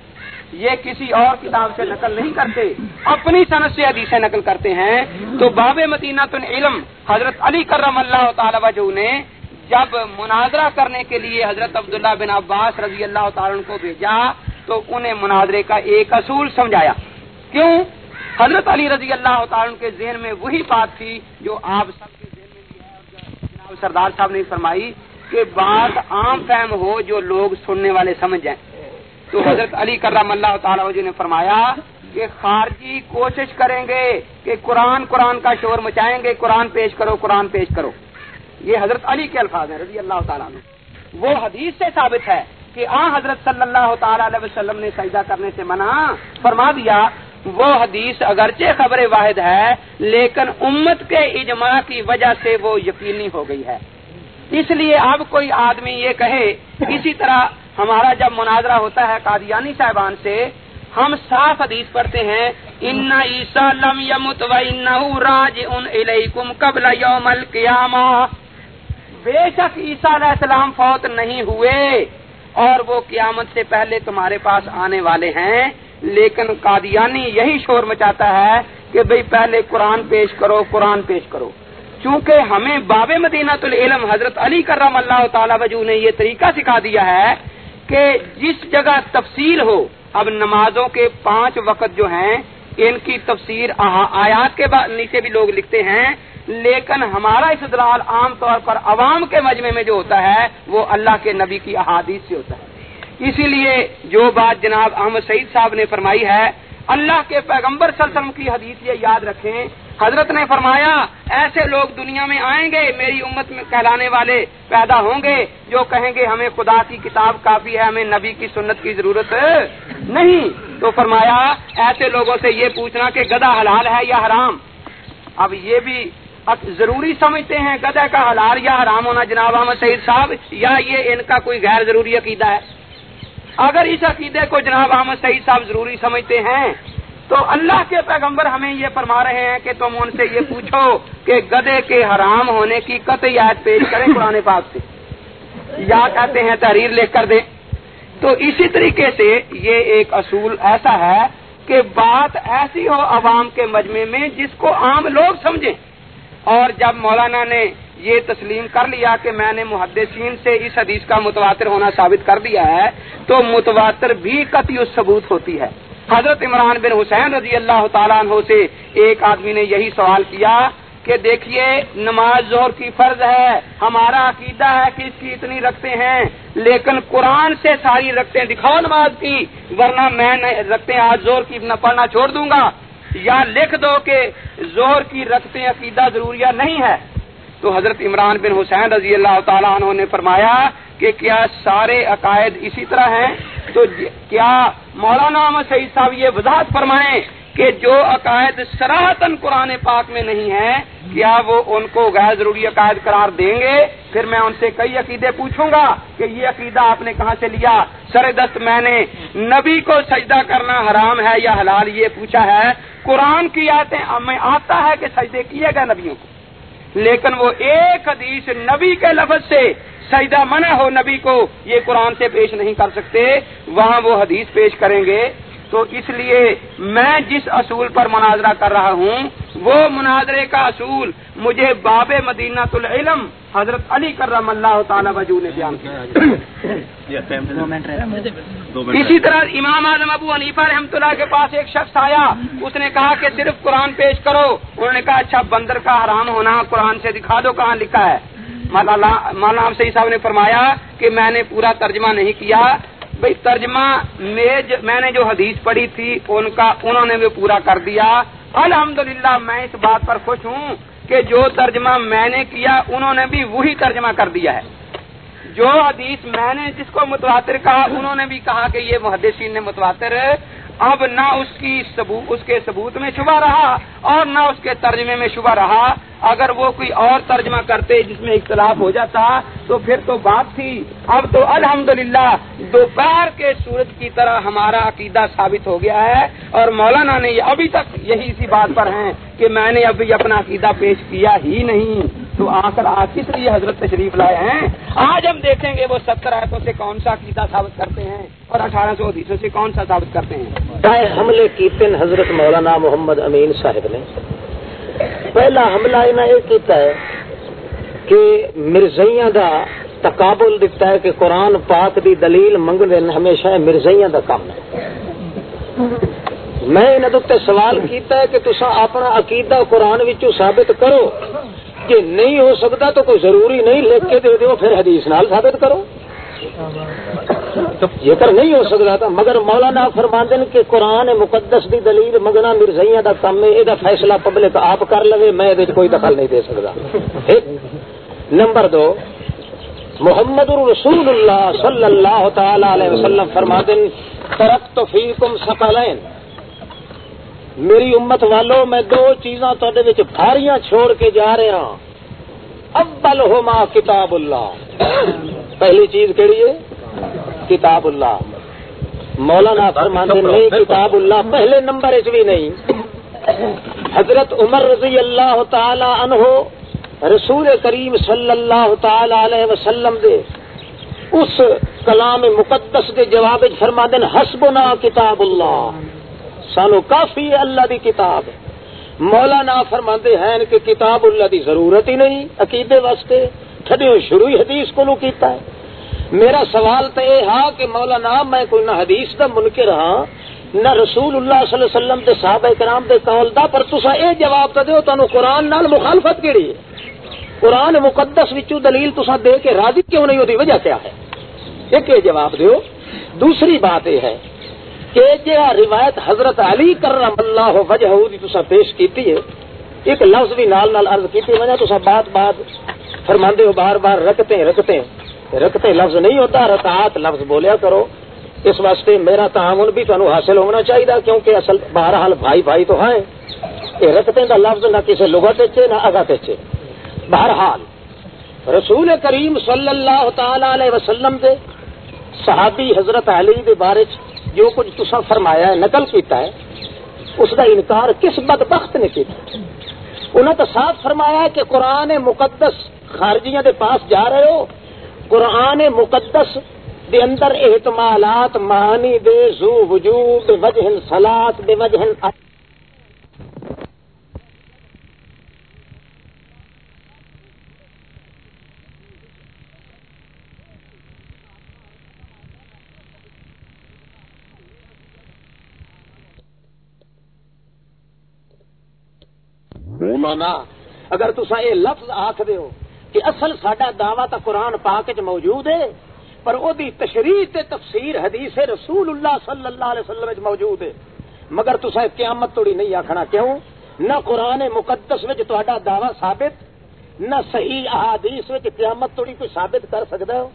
یہ کسی اور کتاب سے نقل نہیں کرتے، اپنی صنعت سے حدیثیں نقل کرتے ہیں۔ تو باب مدینہ علم حضرت علی کرم اللہ تعالی وجہ نے جب مناظرہ کرنے کے لیے حضرت عبداللہ بن عباس رضی اللہ تعالیٰ کو بھیجا، تو انہیں مناظرے کا ایک اصول سمجھایا۔ کیوں؟ حضرت علی رضی اللہ تعالیٰ کے ذہن میں وہی بات تھی جو آپ سب کے ذہن میں بھی ہے۔ جناب سردار صاحب نے فرمائی کہ بات عام فہم ہو جو لوگ سننے والے سمجھ جائیں۔ تو حضرت علی کرم اللہ تعالیٰ نے فرمایا کہ خارجی کوشش کریں گے کہ قرآن قرآن کا شور مچائیں گے، قرآن پیش کرو، قرآن پیش کرو۔ یہ حضرت علی کے الفاظ ہیں، رضی اللہ تعالیٰ نے وہ حدیث سے ثابت ہے کہ آ حضرت صلی اللہ تعالی علیہ وسلم نے سجدہ کرنے سے منع فرما دیا۔ وہ حدیث اگرچہ خبر واحد ہے، لیکن امت کے اجماع کی وجہ سے وہ یقینی ہو گئی ہے۔ اس لیے اب کوئی آدمی یہ کہے، اسی طرح ہمارا جب مناظرہ ہوتا ہے قادیانی صاحبان سے، ہم صاف حدیث پڑھتے ہیں ان عیسا لم یمت و راج ان قبل یوم القیامہ بے شک عیسیٰ علیہ السلام فوت نہیں ہوئے، اور وہ قیامت سے پہلے تمہارے پاس آنے والے ہیں۔ لیکن قادیانی یہی شور مچاتا ہے کہ بھئی پہلے قرآن پیش کرو، قرآن پیش کرو۔ چونکہ ہمیں باب مدینہ العلم حضرت علی کرم اللہ تعالی وجو نے یہ طریقہ سکھا دیا ہے کہ جس جگہ تفصیل ہو، اب نمازوں کے پانچ وقت جو ہیں، ان کی تفسیر آیات کے نیچے بھی لوگ لکھتے ہیں، لیکن ہمارا استدلال عام طور پر عوام کے مجمع میں جو ہوتا ہے، وہ اللہ کے نبی کی احادیث سے ہوتا ہے۔ اسی لیے جو بات جناب احمد سعید صاحب نے فرمائی ہے، اللہ کے پیغمبر صلی اللہ علیہ وسلم کی حدیث یہ یاد رکھیں حضرت نے فرمایا، ایسے لوگ دنیا میں آئیں گے، میری امت میں کہلانے والے پیدا ہوں گے جو کہیں گے، ہمیں خدا کی کتاب کافی ہے، ہمیں نبی کی سنت کی ضرورت نہیں۔ تو فرمایا، ایسے لوگوں سے یہ پوچھنا کہ گدا حلال ہے یا حرام؟ اب یہ بھی ضروری سمجھتے ہیں گدے کا حلال یا حرام ہونا جناب احمد سعید صاحب، یا یہ ان کا کوئی غیر ضروری عقیدہ ہے؟ اگر اس عقیدے کو جناب احمد سعید صاحب ضروری سمجھتے ہیں تو اللہ کے پیغمبر ہمیں یہ فرما رہے ہیں کہ تم ان سے یہ پوچھو کہ گدے کے حرام ہونے کی قطعی پیش کریں قرآن پاک سے۔ یا کہتے ہیں تحریر لکھ کر دیں۔ تو اسی طریقے سے یہ ایک اصول ایسا ہے کہ بات ایسی ہو عوام کے مجمع میں جس کو عام لوگ سمجھیں۔ اور جب مولانا نے یہ تسلیم کر لیا کہ میں نے محدثین سے اس حدیث کا متواتر ہونا ثابت کر دیا ہے، تو متواتر بھی قطعی ثبوت ہوتی ہے۔ حضرت عمران بن حسین رضی اللہ تعالیٰ عنہ سے ایک آدمی نے یہی سوال کیا کہ دیکھیے نماز زہر کی فرض ہے، ہمارا عقیدہ ہے کہ اس کی اتنی رکھتے ہیں، لیکن قرآن سے ساری رکھتے دکھاؤ نماز کی، ورنہ میں رکھتے آج زور کی نہ پڑھنا چھوڑ دوں گا۔ یا لکھ دو کہ زور کی رکھتے عقیدہ ضروریہ نہیں ہے۔ تو حضرت عمران بن حسین رضی اللہ تعالیٰ عنہ نے فرمایا کہ کیا سارے عقائد اسی طرح ہیں؟ تو جی- کیا مولانا احمد سعید صاحب یہ وضاحت فرمائیں کہ جو عقائد سراہتن قرآن پاک میں نہیں ہے کیا وہ ان کو غیر ضروری عقائد قرار دیں گے؟ پھر میں ان سے کئی عقیدے پوچھوں گا کہ یہ عقیدہ آپ نے کہاں سے لیا؟ سر دست میں نے نبی کو سجدہ کرنا حرام ہے یا حلال یہ پوچھا ہے؟ قرآن کی آتے ہمیں آتا ہے کہ سجدے کیے گئے نبیوں کو؟ لیکن وہ ایک حدیث نبی کے لفظ سے سجدہ منع ہو نبی کو یہ قرآن سے پیش نہیں کر سکتے، وہاں وہ حدیث پیش کریں گے تو اس لیے میں جس اصول پر مناظرہ کر رہا ہوں وہ مناظرے کا اصول مجھے باب مدینہ العلم حضرت علی کرم اللہ تعالی وجو نے بیان کیا۔ اسی طرح امام اعظم ابو حنیفہ رحمۃ اللہ کے پاس ایک شخص آیا۔ اس نے کہا کہ صرف قرآن پیش کرو۔ انہوں نے کہا اچھا بندر کا حرام ہونا قرآن سے دکھا دو کہاں لکھا ہے۔ مولانا صحیح صاحب نے فرمایا کہ میں نے پورا ترجمہ نہیں کیا۔ بھائی ترجمہ میں نے جو حدیث پڑھی تھی، ان کا انہوں نے بھی پورا کر دیا۔ الحمدللہ میں اس بات پر خوش ہوں کہ جو ترجمہ میں نے کیا، انہوں نے بھی وہی ترجمہ کر دیا ہے۔ جو حدیث میں نے جس کو متواتر کہا، انہوں نے بھی کہا کہ یہ محدثین نے متواتر اب نہ اس کی اس کے ثبوت میں شبہ رہا اور نہ اس کے ترجمے میں شبہ رہا۔ اگر وہ کوئی اور ترجمہ کرتے جس میں اختلاف ہو جاتا تو پھر تو بات تھی۔ اب تو الحمدللہ دوپہر کے سورج کی طرح ہمارا عقیدہ ثابت ہو گیا ہے اور مولانا نے ابھی تک یہی اسی بات پر ہیں کہ میں نے ابھی اپنا عقیدہ پیش کیا ہی نہیں۔ تو آ کر آج کس لیے حضرت تشریف لائے ہیں؟ آج ہم دیکھیں گے وہ ستر آیتوں سے کون سا عقیدہ ثابت کرتے ہیں اور اٹھارہ سو حدیثوں سے کون سا ثابت کرتے ہیں؟ حملے کیتے ہیں حضرت مولانا محمد امین صاحب نے۔ پہلا حملہ انہیں یہ کیتا ہے کہ مرزیاں دا تقابل دکھتا ہے کہ قرآن پاک دی دلیل منگنے ہمیشہ مرزیاں دا کام ہے۔ میں انہوں انہیں سوال کیتا ہے کہ تسا اپنا عقیدہ قرآن وچوں ثابت کرو۔ کہ نہیں ہو سکتا تو کوئی ضروری نہیں، لکھ کے دے دو پھر حدیث نال ثابت کرو۔ یہ کر نہیں ہو سکتا تھا مگر مولانا فرماندن کے قرآن مقدس دی دلیل مگنا مرزائیاں دا کام ہے یہ فیصلہ پبلک آپ کر لے میں کوئی دخل نہیں دے سکتا۔ نمبر دو، محمد رسول اللہ صلی اللہ تعالی علیہ وسلم فرماندن ترقت فیکم ثقلین میری امت والو، میں دو چیزاں بھاریاں چھوڑ کے جا رہا ہاں۔ اول ہوما کتاب اللہ۔ پہلی چیز کہڑی ہے؟ کتاب اللہ۔ مولانا فرماتے نہیں کتاب اللہ پہلے نمبر اس بھی نہیں۔ حضرت عمر رضی اللہ تعالی عنہ رسول کریم صلی اللہ تعالی علیہ وسلم دے اس کلام مقدس کے جواب فرما دین حسبنا کتاب اللہ۔ سانو کافی ہے، اللہ دی کتاب مولا مولانا فرماندے ہیں کہ کتاب اللہ دی ضرورت ہی نہیں، عقیدے واسطے۔ تھڈیوں شروع ہی حدیث کو کیتا ہے۔ میرا سوال تو یہ ہا کہ مولا مولانا، میں کوئی نہ حدیث دا منکر ہاں نہ رسول اللہ صلی اللہ علیہ وسلم دے صحابہ کرام دے قول دا، پر تسا اے جواب تے دیو، تانوں قرآن نال مخالفت کیڑی ہے؟ قرآن مقدس وچوں دلیل تسا دے کے راضی کیوں نہیں؟ ہوتی وجہ کیا ہے؟ ایک یہ جواب دیو۔ دوسری بات یہ ہے کہ جہاں روایت حضرت علی کرم اللہ وجہ تسا پیش کیتی ہے۔ ایک لفظ بھی نال نال عرض کیتی وجہ تسا بات بات فرماندے ہو، بار بار رکھتے ہیں رکھتے ہیں۔ رکھتے لفظ نہیں ہوتا رتعات لفظ بولیا کرو۔ اس واسطے میرا تعاون بھی تمہیں حاصل ہونا چاہیے کیونکہ اصل بہرحال بھائی بھائی تو ہیں۔ یہ رکھتے کا لفظ نہ کسی لغت چے نہ اگا چے بہرحال رسول کریم صلی اللہ تعالی علیہ وسلم دے صحابی حضرت علی دے بارے جو کچھ تسا فرمایا ہے، نقل کیتا ہے، اس کا انکار کس بدبخت نے کیتا انہوں تو صاف فرمایا ہے کہ قرآن مقدس خارجیاں دے پاس جا رہے ہو۔ قرآن مقدس دے اندر احتمالات معنی دے زو وجود وجہ سلاد بے وجہ مولانا، اگر تسا یہ لفظ آخ ہو کہ اصل سڈا دعوی تو قرآن پاک چ موجود ہے، پر او دی تشریح تے تفسیر حدیث رسول اللہ صلی اللہ علیہ وسلم موجود ہے، مگر تسا قیامت توڑی نہیں آخنا کیوں؟ نہ قرآن مقدس وچ تہاڈا دعوی ثابت، نہ صحیح احادیث وچ قیامت توڑی کوئی ثابت کر سکدا ہو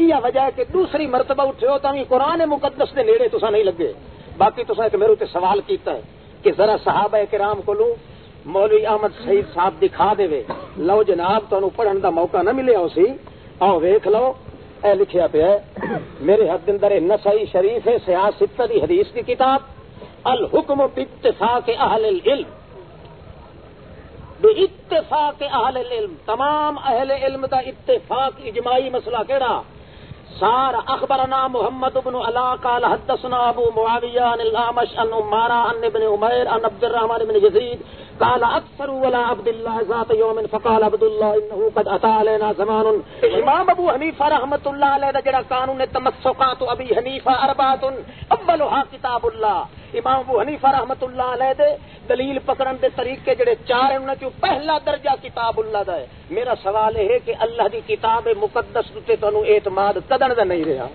یہ وجہ ہے کہ دوسری مرتبہ اٹھے ہو تو قرآن مقدس دے نیڑے تسا نہیں لگے۔ باقی تسا ایک میرے تے سوال کیتا ہے کہ ذرا صحابہ کرام کو لوں مولوی احمد سعید صاحب دکھا دے وے۔ لو جناب تو پڑھن دا موقع نہ ملے اسی آؤ ویخ لو۔ اے لکھیا پہ ہے۔ میرے حد اندر نسائی شریف سیاست دی حدیث کی کتاب۔ الحکم باتفاق اہل العلم۔ بے اتفاق اہل العلم۔ تمام اہل علم دا اتفاق اجماعی مسئلہ کہڑا سار اخبرنا محمد بن علا قال حدثنا ابو معاویہ عن الامش ان امارا ان ابن عمیر ان عبد الرحمن بن یزید قال اکثر ولا عبد الله ذات يوم فقال عبد الله انه قد اتى علينا زمان. امام ابو حنیفہ رحمت اللہ علیہ دا جڑا قانون تمسکات ابی حنیفہ اربعۃ اولها کتاب اللہ. امام ابو حنیفہ رحمت اللہ علیہ دے دلیل پکڑن دے طریقے جڑے چار ہیں، انہاں چوں پہلا درجہ کتاب اللہ دا ہے. میرا سوال ہے کہ اللہ دی کتاب مقدس تے تانوں اعتماد کدن دا نہیں رہا؟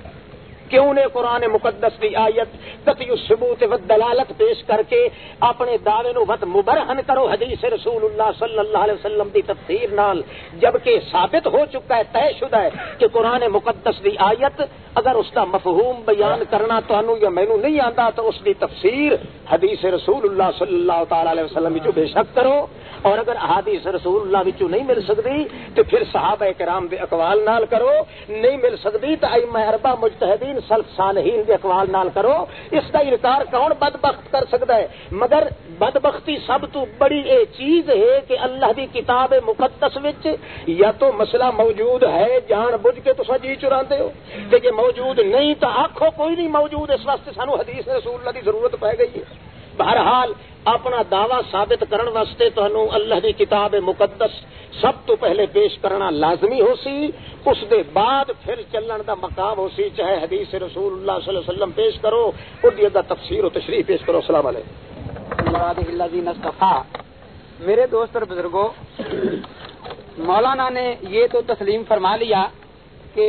کیوں نے قرآن مقدس کی آیت قطعی ثبوت و دلالت پیش کر کے اپنے دعوے نو وت مبرہن کرو؟ حدیث رسول اللہ صلی اللہ علیہ وسلم دی تفسیر نال، جبکہ ثابت ہو چکا ہے، طے شدہ ہے کہ قرآن مقدس دی آیت اگر اس کا مفہوم بیان کرنا تو یا مینو نہیں آتا تو اس کی تفسیر حدیث رسول اللہ صلی اللہ تعالی علیہ وسلم بے شک کرو۔ اور اگر حدیث رسول اللہ وچوں نہیں مل سکتی تو پھر صحابہ کرام دے اقوال نال کرو۔ نہیں مل سکتی تو ائمہ اربع مجتہدین سلف صالحین دے اقوال نال کرو، اس دا انکار کون بدبخت کر سکتا ہے؟ مگر بدبختی سب تو بڑی اے چیز ہے کہ اللہ دی کتاب مقدس وچ یا تو مسئلہ موجود ہے، جان بوجھ کے تو جی چراندے ہو۔ کہ جے موجود نہیں تو آخو کوئی نہیں موجود، اس واسطے سانو حدیث رسول اللہ دی ضرورت پی گئی ہے۔ بہرحال اپنا دعوی ثابت کرن واسطے تو اللہ دی کتاب مقدس سب تو پہلے پیش کرنا لازمی ہو سی، اس دے بعد پھر چلن دا مقام ہو سی، چاہے حدیث رسول اللہ صلی اللہ علیہ وسلم پیش کرو اردو دا تفسیر و تشریح پیش کرو، السلام علیکم۔ میرے دوست اور بزرگوں، مولانا نے یہ تو تسلیم فرما لیا کہ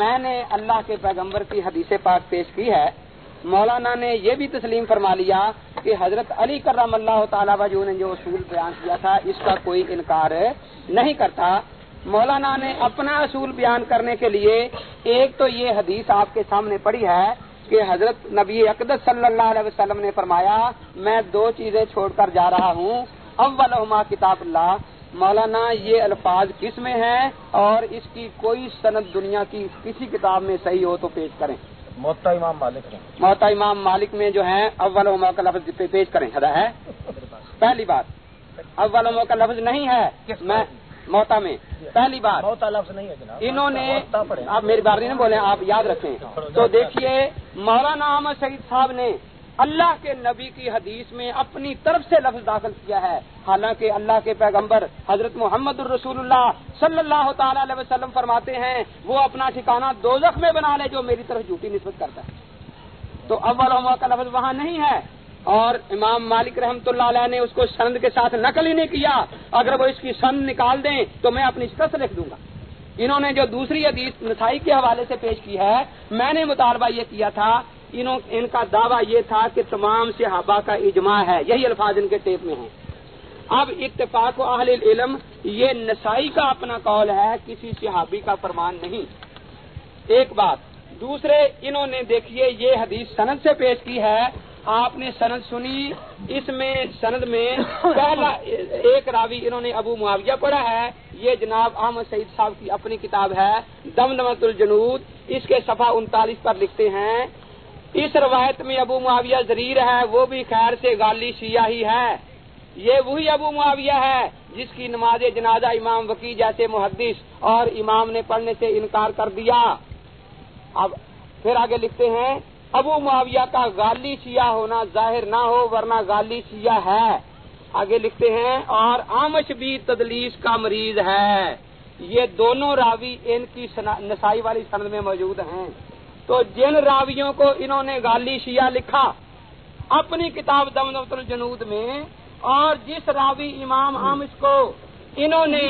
میں نے اللہ کے پیغمبر کی حدیث پاک پیش کی ہے۔ مولانا نے یہ بھی تسلیم فرما لیا کہ حضرت علی کرم اللہ تعالیٰ وجو نے جو اصول بیان کیا تھا، اس کا کوئی انکار نہیں کرتا۔ مولانا نے اپنا اصول بیان کرنے کے لیے ایک تو یہ حدیث آپ کے سامنے پڑی ہے کہ حضرت نبی اقدس صلی اللہ علیہ وسلم نے فرمایا، میں دو چیزیں چھوڑ کر جا رہا ہوں۔ اول کتاب اللہ۔ مولانا، یہ الفاظ کس میں ہیں؟ اور اس کی کوئی سند دنیا کی کسی کتاب میں صحیح ہو تو پیش کریں۔ موتا امام مالک میں موتا امام مالک میں جو ہے اول کا لفظ پیش کریں خدا ہے؟ پہلی بات اول کا لفظ نہیں ہے میں موتا میں۔ پہلی بات موتا لفظ نہیں ہے انہوں نے آپ میری بات نہیں بولے آپ یاد رکھیں۔ تو دیکھیے مولانا احمد شہید صاحب نے اللہ کے نبی کی حدیث میں اپنی طرف سے لفظ داخل کیا ہے۔ حالانکہ اللہ کے پیغمبر حضرت محمد الرسول اللہ صلی اللہ تعالی علیہ وسلم فرماتے ہیں، وہ اپنا ٹھکانہ دو میں بنا لے جو میری طرف جھوٹی نسبت کرتا ہے۔ تو اول کا لفظ وہاں نہیں ہے۔ اور امام مالک رحمت اللہ علیہ نے اس کو سند کے ساتھ نقل ہی نہیں کیا۔ اگر وہ اس کی سند نکال دیں تو میں اپنی شکست لکھ دوں گا۔ انہوں نے جو دوسری حدیث نسائی کے حوالے سے پیش کی ہے، میں نے مطالبہ یہ کیا تھا ان کا دعویٰ یہ تھا کہ تمام صحابہ کا اجماع ہے، یہی الفاظ ان کے ٹیپ میں ہیں۔ اب اتفاق و اہل علم یہ نسائی کا اپنا قول ہے، کسی صحابی کا فرمان نہیں۔ ایک بات، دوسرے، انہوں نے دیکھیے، یہ حدیث سند سے پیش کی ہے۔ آپ نے سند سنی، اس میں سند میں پہلا ایک راوی انہوں نے ابو معاویہ پڑھا ہے۔ یہ جناب احمد سعید صاحب کی اپنی کتاب ہے دم دمت الجنود۔ اس کے صفحہ انتالیس پر لکھتے ہیں اس روایت میں ابو معاویہ زریر ہے، وہ بھی خیر سے گالی شیعہ ہی ہے۔ یہ وہی ابو معاویہ ہے جس کی نماز جنازہ امام وکی جیسے محدث اور امام نے پڑھنے سے انکار کر دیا۔ اب پھر آگے لکھتے ہیں، ابو معاویہ کا غالی شیعہ ہونا ظاہر نہ ہو ورنہ غالی شیعہ ہے۔ آگے لکھتے ہیں، اور آمش بھی تدلیس کا مریض ہے۔ یہ دونوں راوی ان کی نسائی والی سند میں موجود ہیں۔ تو جن راویوں کو انہوں نے گالی شیعہ لکھا، اپنی کتاب دم الجنود میں، اور جس راوی امام حامش کو انہوں نے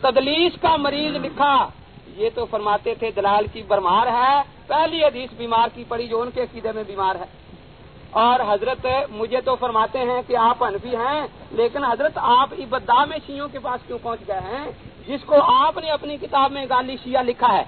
تدلیس کا مریض لکھا، یہ تو فرماتے تھے دلال کی برمار ہے، پہلی حدیث بیمار کی پڑی جو ان کے عقیدے میں بیمار ہے۔ اور حضرت مجھے تو فرماتے ہیں کہ آپ انفی ہیں، لیکن حضرت آپ ابدا میں شیوں کے پاس کیوں پہنچ گئے ہیں؟ جس کو آپ نے اپنی کتاب میں گالی شیعہ لکھا ہے۔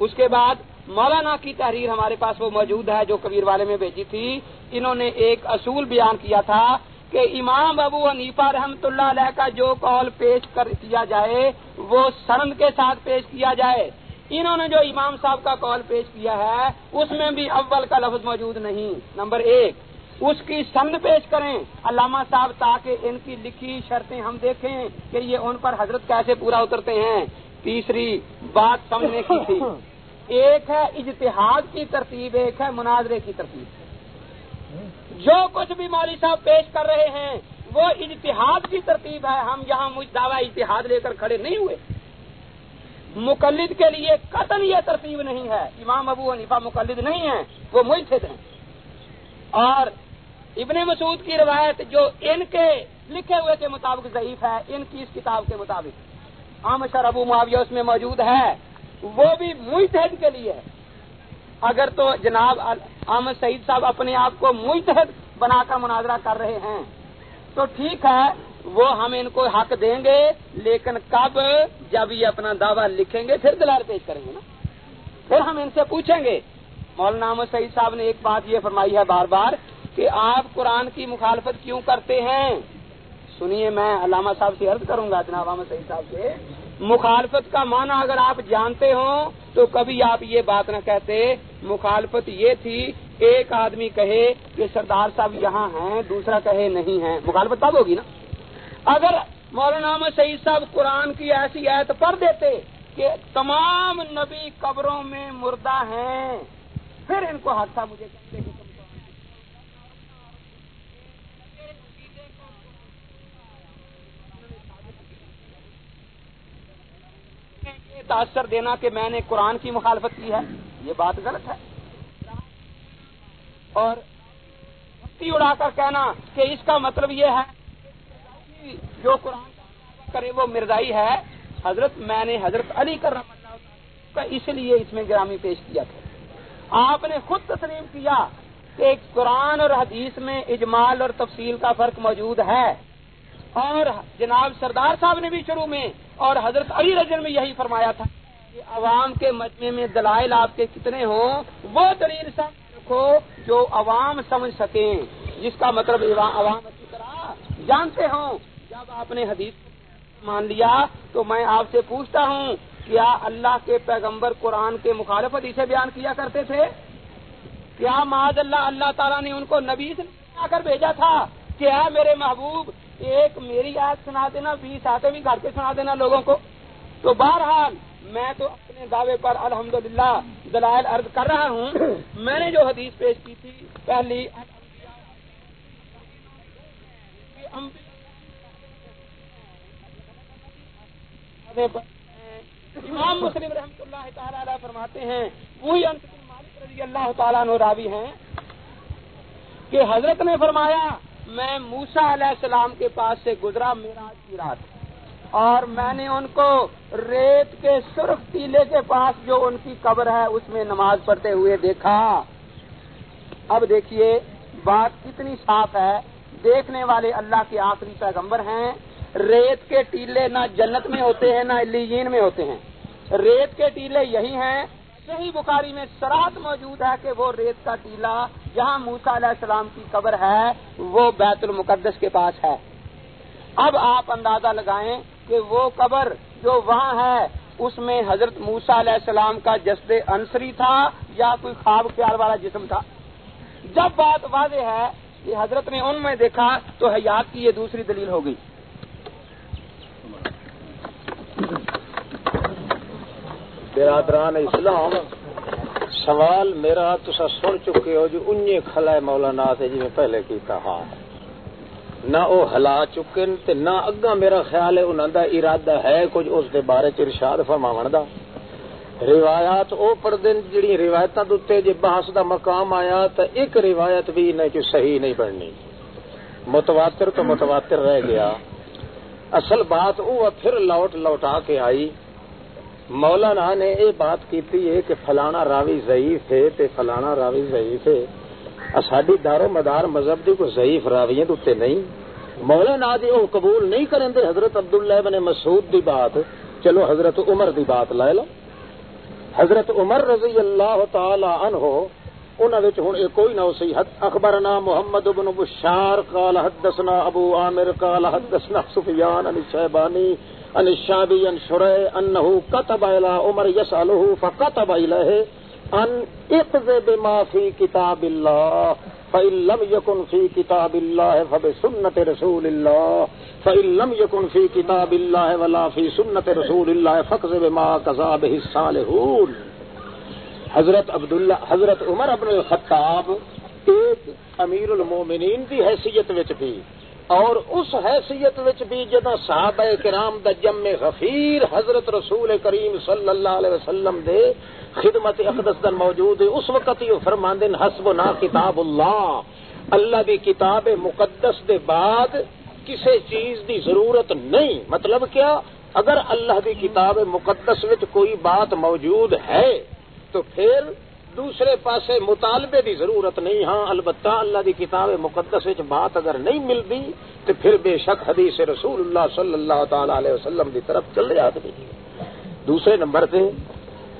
اس کے بعد مولانا کی تحریر ہمارے پاس وہ موجود ہے جو کبیر والے میں بھیجی تھی۔ انہوں نے ایک اصول بیان کیا تھا کہ امام ابو حنیفہ رحمت اللہ علیہ کا جو قول پیش کر کیا جائے، وہ سرند کے ساتھ پیش کیا جائے۔ انہوں نے جو امام صاحب کا قول پیش کیا ہے، اس میں بھی اول کا لفظ موجود نہیں۔ نمبر ایک، اس کی سند پیش کریں۔ علامہ صاحب تاکہ ان کی لکھی شرطیں ہم دیکھیں کہ یہ ان پر حضرت کیسے پورا اترتے ہیں۔ تیسری، بات سمجھنے کی تھی۔ ایک ہے اجتہاد کی ترتیب، ایک ہے مناظرے کی ترتیب۔ جو کچھ بھی مولوی صاحب پیش کر رہے ہیں، وہ اجتہاد کی ترتیب ہے۔ ہم یہاں مجھ دعوی اتحاد لے کر کھڑے نہیں ہوئے۔ مقلد کے لیے قتل یہ ترتیب نہیں ہے۔ امام ابو حنیفہ مقلد نہیں ہے وہ مجھے ہیں۔ اور ابن مسعود کی روایت جو ان کے لکھے ہوئے کے مطابق ضعیف ہے، ان کی اس کتاب کے مطابق۔ عام شر ابو معاویہ اس میں موجود ہے۔ وہ بھی متحد کے لیے ہے۔ اگر تو جناب احمد سعید صاحب اپنے آپ کو متحد بنا کر مناظرہ کر رہے ہیں، تو ٹھیک ہے، وہ ہم ان کو حق دیں گے، لیکن کب جب یہ اپنا دعویٰ لکھیں گے، پھر دلال پیش کریں گے نا۔ پھر ہم ان سے پوچھیں گے۔ مولانا احمد سعید صاحب نے ایک بات یہ فرمائی ہے بار بار کہ آپ قرآن کی مخالفت کیوں کرتے ہیں؟ سنیے، میں علامہ صاحب سے عرض کروں گا جناب احمد سعید صاحب سے۔ مخالفت کا معنی اگر آپ جانتے ہوں تو کبھی آپ یہ بات نہ کہتے۔ مخالفت یہ تھی، ایک آدمی کہے کہ سردار صاحب یہاں ہیں، دوسرا کہے نہیں ہے مخالفت تب ہوگی نا؟ اگر مولانا سعید صاحب قرآن کی ایسی آیت پڑھ دیتے کہ تمام نبی قبروں میں مردہ ہیں، پھر ان کو حادثہ مجھے کہتے تاثر دینا کہ میں نے قرآن کی مخالفت کی ہے، یہ بات غلط ہے۔ اور اڑا کر کہنا کہ اس کا مطلب یہ ہے جو قرآن مطلب کرے وہ مرزائی ہے۔ حضرت، میں نے حضرت علی کر رہا اس لیے اس میں گرامی پیش کیا تھا۔ آپ نے خود تسلیم کیا کہ قرآن اور حدیث میں اجمال اور تفصیل کا فرق موجود ہے۔ اور جناب سردار صاحب نے بھی شروع میں اور حضرت علی رجن میں یہی فرمایا تھا کہ عوام کے مجمع میں دلائل آپ کے کتنے ہوں، وہ دلیل سب رکھو جو عوام سمجھ سکیں، جس کا مطلب عوام اچھی طرح جانتے ہوں۔ جب آپ نے حدیث مان لیا تو میں آپ سے پوچھتا ہوں، کیا اللہ کے پیغمبر قرآن کے مخالفت اسے بیان کیا کرتے تھے؟ کیا معذ اللہ اللہ تعالیٰ نے ان کو نبی سے آ کر بھیجا تھا کیا میرے محبوب ایک میری آیت سنا دینا، بیس آتے بھی گھر کے سنا دینا لوگوں کو۔ تو بہرحال میں تو اپنے دعوے پر الحمدللہ دلائل عرض کر رہا ہوں۔ میں نے جو حدیث پیش کی تھی، پہلی، امام مسلم رحمۃ اللہ تعالی فرماتے ہیں، وہی مالک رضی اللہ تعالیٰ راوی ہیں کہ حضرت نے فرمایا میں موسا علیہ السلام کے پاس سے گزرا، میرا کی رات؟ اور میں نے ان کو ریت کے سرخ ٹیلے کے پاس جو ان کی قبر ہے، اس میں نماز پڑھتے ہوئے دیکھا۔ اب دیکھیے، بات کتنی صاف ہے۔ دیکھنے والے اللہ کے آخری پیغمبر ہیں۔ ریت کے ٹیلے نہ جنت میں ہوتے ہیں، نہ لیجین میں ہوتے ہیں۔ ریت کے ٹیلے یہی ہیں۔ صحیح بخاری میں سرات موجود ہے کہ وہ ریت کا ٹیلا جہاں موسا علیہ السلام کی قبر ہے، وہ بیت المقدس کے پاس ہے۔ اب آپ اندازہ لگائیں کہ وہ قبر جو وہاں ہے، اس میں حضرت موسا علیہ السلام کا جسد انصری تھا یا کوئی خواب خیال والا جسم تھا؟ جب بات واضح ہے کہ حضرت نے ان میں دیکھا تو حیات کی یہ دوسری دلیل ہو گئی۔ برادران اسلام، سوال میرا تسا سن چکے ہو جو انجے کھلا مولانا سے جی میں پہلے کیتا ہاں۔ نہ او ہلا چکے تے نہ اگا میرا خیال ہے انہاں دا ارادہ ہے کچھ اس دے بارے چ ارشاد فرماون دا۔ روایات او پردن جڑی روایتاں دتے جے بحث دا مقام آیا تے ایک روایت بھی نہیں کہ صحیح نہیں بننی۔ متواتر تو متواتر رہ گیا۔ اصل بات او پھر لوٹ لوٹا کے آئی۔ مولانا نے یہ بات کی کہ فلانا راوی ضعیف ہے تے فلانا راوی ضعیف ہے۔ ساری دار و مدار مذہب دی کوئی ضعیف راوی اتنے نہیں۔ مولانا جی وہ قبول نہیں کریں دے حضرت عبداللہ بن مسعود دی بات۔ چلو حضرت عمر دی بات لے لو۔ حضرت عمر رضی اللہ تعالی عنہ انہوں نے ہوں ایک کوئی نہ سی اخبرنا محمد بن بشار، قال حدثنا ابو عامر، قال حدثنا سفیان عن شیبانی۔ عن الشابی عن شرع انه كتب الى عمر يسأله فكتب اليه ان اقض بما في كتاب الله، فإن لم يكن في كتاب الله فبسنة رسول الله، فإن لم يكن في كتاب الله ولا في سنة رسول الله فقض بما قضى به الصالحون. حضرت عبداللہ، حضرت عمر ابن الخطاب ایک امیر المومنین کی حیثیت وچ بھی اور اس حیثیت وچ بھی جدہ صحابہ کرام دا جم غفیر حضرت رسول کریم صلی اللہ علیہ وسلم دے خدمت اقدس دن موجود ہے، اس وقت ہی فرماندن، حسب نا کتاب اللہ اللہ دی کتاب مقدس دے بعد کسی چیز دی ضرورت نہیں۔ مطلب کیا؟ اگر اللہ دی کتاب مقدس وچ کوئی بات موجود ہے، تو پھر دوسرے پاسے مطالبے دی ضرورت نہیں ہاں البتہ اللہ دی کتاب مقدس وچ بات اگر نہیں ملتی تو پھر بے شک حدیث رسول اللہ صلی اللہ تعالی علیہ وسلم دی طرف چلے آدمی دوسرے نمبر پہ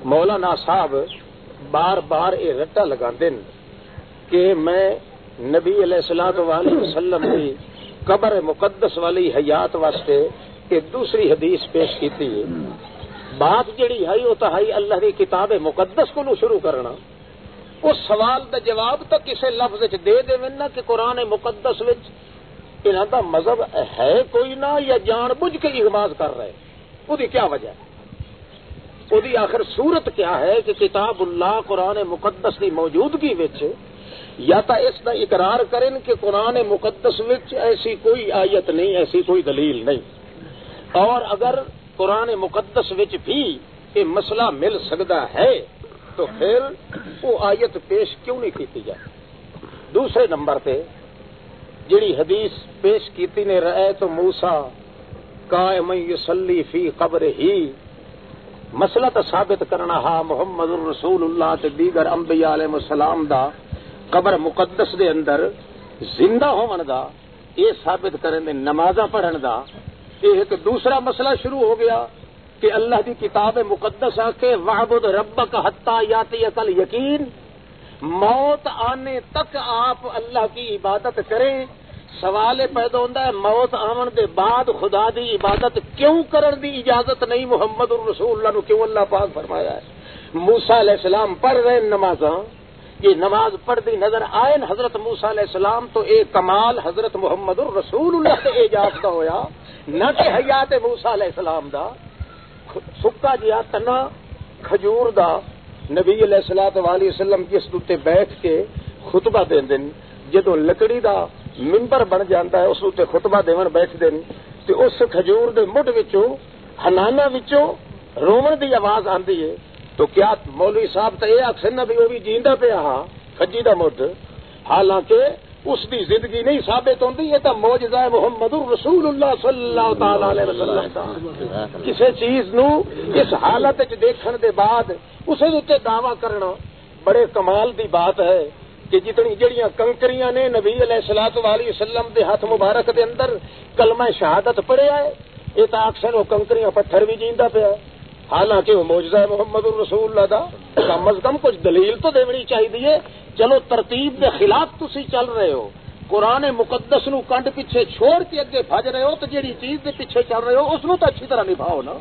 مولانا صاحب بار بار یہ رٹا لگا دن کہ میں نبی علیہ السلام علیہ وسلم کی قبر مقدس والی حیات واسطے ایک دوسری حدیث پیش کی تھی بات جڑی ہے، وہ تو ہے اللہ کی کتاب مقدس کو شروع کرنا۔ اس سوال دا جواب تو کسی لفظ دے دے نا کہ قرآن مقدس انہوں دا مذہب ہے کوئی نہ یا جان بوجھ کے اغماز کر رہے وہ کیا وجہ ہے؟ وہ آخر صورت کیا ہے کہ کتاب اللہ قرآن مقدس کی موجودگی وچ یا تو اس کا اقرار کریں کہ قرآن مقدس وچ ایسی کوئی آیت نہیں، ایسی کوئی دلیل نہیں۔ اور اگر قرآن مقدس وچ بھی یہ مسئلہ مل سکتا ہے، تو پھر وہ آیت پیش کیوں نہیں کی جائے دوسرے نمبر پہ جڑی حدیث پیش کیتی نے رہے تو موسا قائم یسلی فی قبر ہی مسئلہ تو ثابت کرنا ہا محمد الرسول اللہ تے دیگر انبیاء علیہ السلام دا قبر مقدس دے اندر زندہ ہون دا، یہ ثابت کرن دے نمازاں پڑھن دا ایک دوسرا مسئلہ شروع ہو گیا کہ اللہ کی کتاب مقدس آ کے وحبد رب کا حتہ یاتی عقل یقین موت آنے تک آپ اللہ کی عبادت کریں۔ سوال پیدا ہوتا ہے، موت آمن دے بعد خدا دی عبادت کیوں کرن دی اجازت نہیں؟ محمد الرسول اللہ نو کیوں اللہ پاک فرمایا ہے؟ موسا علیہ السلام پڑھ رہے نمازاں۔ یہ نماز پڑھتی نظر آئے حضرت موسا علیہ السلام تو ایک کمال حضرت محمد الرسول اللہ سے اعجاز کا ہویا، نہ کہ حیات موسا علیہ السلام دا۔ سکا جیا تنا کھجور دا نبی علیہ السلام علیہ وسلم جس دوتے بیٹھ کے خطبہ دین دن جدو لکڑی دا ممبر بن جاتا ہے، اس دوتے خطبہ دیون بیٹھ دن تو اس کھجور دے مٹ وچوں ہنانا وچوں رومن دی آواز آندی ہے۔ تو کیا مولوی صاحب تو یہ اکثر نہ بھی وہ بھی جیندا پیا ہاں کجی دا مٹ حالانکہ اس دی زندگی نہیں ثابت ہوتی یہ تو موجزہ ہے محمد رسول اللہ صلی اللہ تعالی علیہ وسلم کسی چیز نو اس حالت دیکھن دے بعد اسے اتنے دعوی کرنا بڑے کمال دی بات ہے کہ جتنی جڑیاں کنکریاں نے نبی علیہ السلاط علیہ وسلم دے ہاتھ مبارک دے اندر کلمہ شہادت پڑھیا ہے، یہ تو اکثر وہ کنکریاں پتھر بھی جیندا پیا حالانکہ وہ موجزہ محمد الرسول اللہ دا، کم از کم کچھ دلیل تو دینی چاہیے چلو ترتیب دے خلاف تسی چل رہے ہو۔ قرآن مقدس نو کنڈ پیچھے چھوڑ کے اگے بج رہے ہو، تو جیڑی چیز دے پیچھے چل رہے ہو، اس نو تو اچھی طرح نبھاؤ نا۔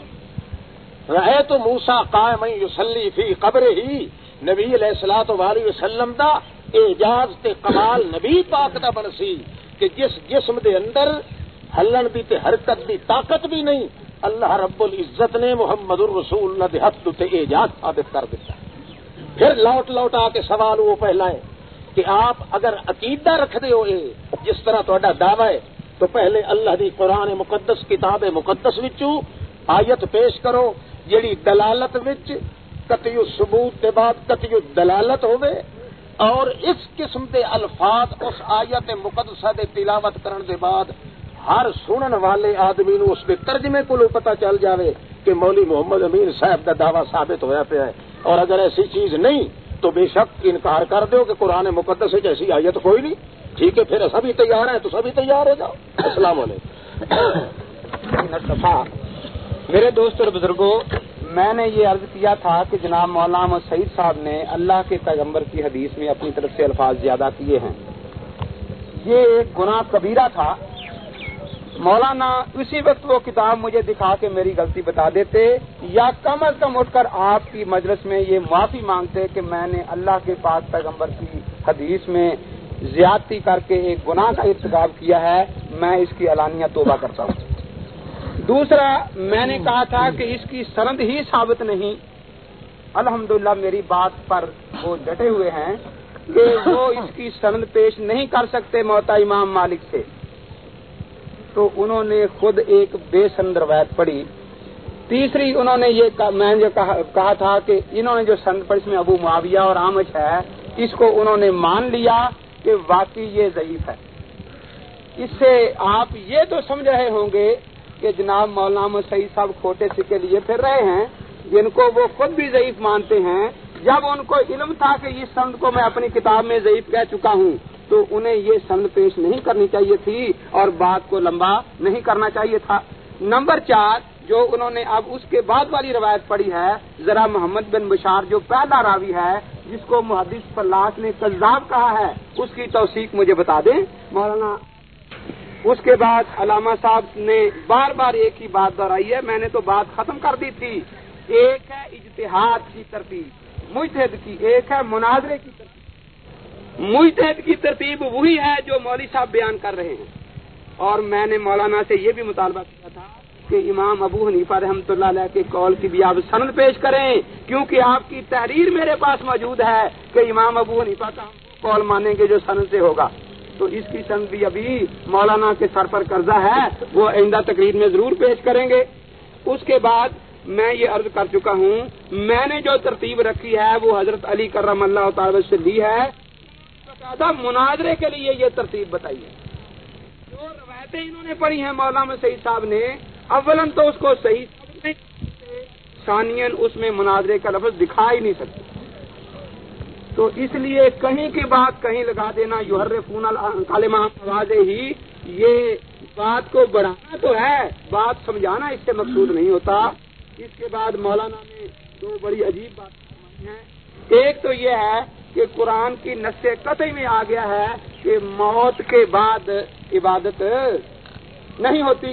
رہے تو موسا قائم یوسلی فی قبر ہی نبی علیہ السلاۃ والی وسلم دا اعجاز تے کمال نبی پاک دا بنسی کہ جس جسم دے اندر ہلن دی تے حرکت دی طاقت بھی نہیں اللہ رب العزت نے محمد الرسول اللہ حد تے اعجاز ثابت کر دیتا پھر لوٹ لوٹ آ کے سوال وہ پہلا ہے کہ آپ اگر عقیدہ رکھتے ہو یہ جس طرح تا دعوی ہے، تو پہلے اللہ دی قرآن مقدس، کتاب مقدس وچوں آیت پیش کرو، جیڑی دلالت وچ کتیو ثبوت کے بعد کتیو دلالت ہوئے اور اس قسم دے الفاظ اس آیت مقدسہ دے تلاوت کرن دے بعد ہر سنن والے آدمی نو اس دے ترجمے کو پتہ چل جاوے کہ مولی محمد امین صاحب کا دعویٰ ثابت ہوا پیا ہے۔ اور اگر ایسی چیز نہیں، تو بے شک انکار کر دو کہ قرآن مقدس ایسی آیت کوئی نہیں۔ ٹھیک ہے، پھر سبھی تیار ہیں تو سبھی تیار ہو جاؤ۔ السلام علیکم۔ میرے دوست اور بزرگوں، میں نے یہ عرض کیا تھا کہ جناب مولانا سعید صاحب نے اللہ کے پیغمبر کی حدیث میں اپنی طرف سے الفاظ زیادہ کیے ہیں۔ یہ ایک گناہ کبیرہ تھا۔ مولانا، اسی وقت وہ کتاب مجھے دکھا کے میری غلطی بتا دیتے، یا کم از کم اٹھ کر آپ کی مجلس میں یہ معافی مانگتے کہ میں نے اللہ کے پاک پیغمبر کی حدیث میں زیادتی کر کے ایک گناہ کا ارتکاب کیا ہے، میں اس کی علانیہ توبہ کرتا ہوں۔ دوسرا، میں نے کہا تھا کہ اس کی سند ہی ثابت نہیں۔ الحمدللہ، میری بات پر وہ ڈٹے ہوئے ہیں کہ وہ اس کی سند پیش نہیں کر سکتے، موتا امام مالک سے۔ تو انہوں نے خود ایک بے سند روایت پڑھی۔ تیسری، انہوں نے یہ میں نے کہا تھا کہ انہوں نے جو سند پڑھی، اس میں ابو معاویہ اور آمش ہے، اس کو انہوں نے مان لیا کہ واقعی یہ ضعیف ہے۔ اس سے آپ یہ تو سمجھ رہے ہوں گے کہ جناب مولانا سعید صاحب کھوٹے سکے لیے پھر رہے ہیں، جن کو وہ خود بھی ضعیف مانتے ہیں۔ جب ان کو علم تھا کہ اس سند کو میں اپنی کتاب میں ضعیف کہہ چکا ہوں تو انہیں یہ سند پیش نہیں کرنی چاہیے تھی اور بات کو لمبا نہیں کرنا چاہیے تھا۔ نمبر چار، جو انہوں نے اب اس کے بعد والی روایت پڑھی ہے، ذرا محمد بن بشار جو پہلا راوی ہے، جس کو محدث پلاس نے کذاب کہا ہے، اس کی توثیق مجھے بتا دیں۔ مولانا، اس کے بعد علامہ صاحب نے بار بار ایک ہی بات دہرائی ہے، میں نے تو بات ختم کر دی تھی۔ ایک ہے اجتہاد کی ترتیب مجتہد کی، ایک ہے مناظرے کی ترتیب۔ مجتہد کی ترتیب وہی ہے جو مولوی صاحب بیان کر رہے ہیں۔ اور میں نے مولانا سے یہ بھی مطالبہ کیا تھا کہ امام ابو حنیفہ رحمۃ اللہ علیہ کے کال کی بھی آپ سند پیش کریں، کیونکہ آپ کی تحریر میرے پاس موجود ہے کہ امام ابو حنیفہ کا کال مانیں گے جو سند سے ہوگا۔ تو اس کی سند بھی ابھی مولانا کے سر پر قرضہ ہے، وہ آئندہ تقریر میں ضرور پیش کریں گے۔ اس کے بعد میں یہ عرض کر چکا ہوں، میں نے جو ترتیب رکھی ہے، وہ حضرت علی کرم اللہ تعالی سے لی ہے۔ مناظرے کے لیے یہ ترتیب بتائی ہے۔ جو روایتیں انہوں نے پڑھی ہیں مولانا سعید صاحب نے اولن تو اس کو صحیح ثانین اس میں مناظرے کا لفظ دکھا ہی نہیں سکتے تو اس لیے کہیں کی بات کہیں لگا دینا یوہر فون کالما ہی، یہ بات کو بڑھانا تو ہے، بات سمجھانا اس سے مقصود نہیں ہوتا۔ اس کے بعد مولانا نے دو بڑی عجیب بات ہیں۔ ایک تو یہ ہے کہ قرآن کی نس قطعی میں آ گیا ہے کہ موت کے بعد عبادت نہیں ہوتی۔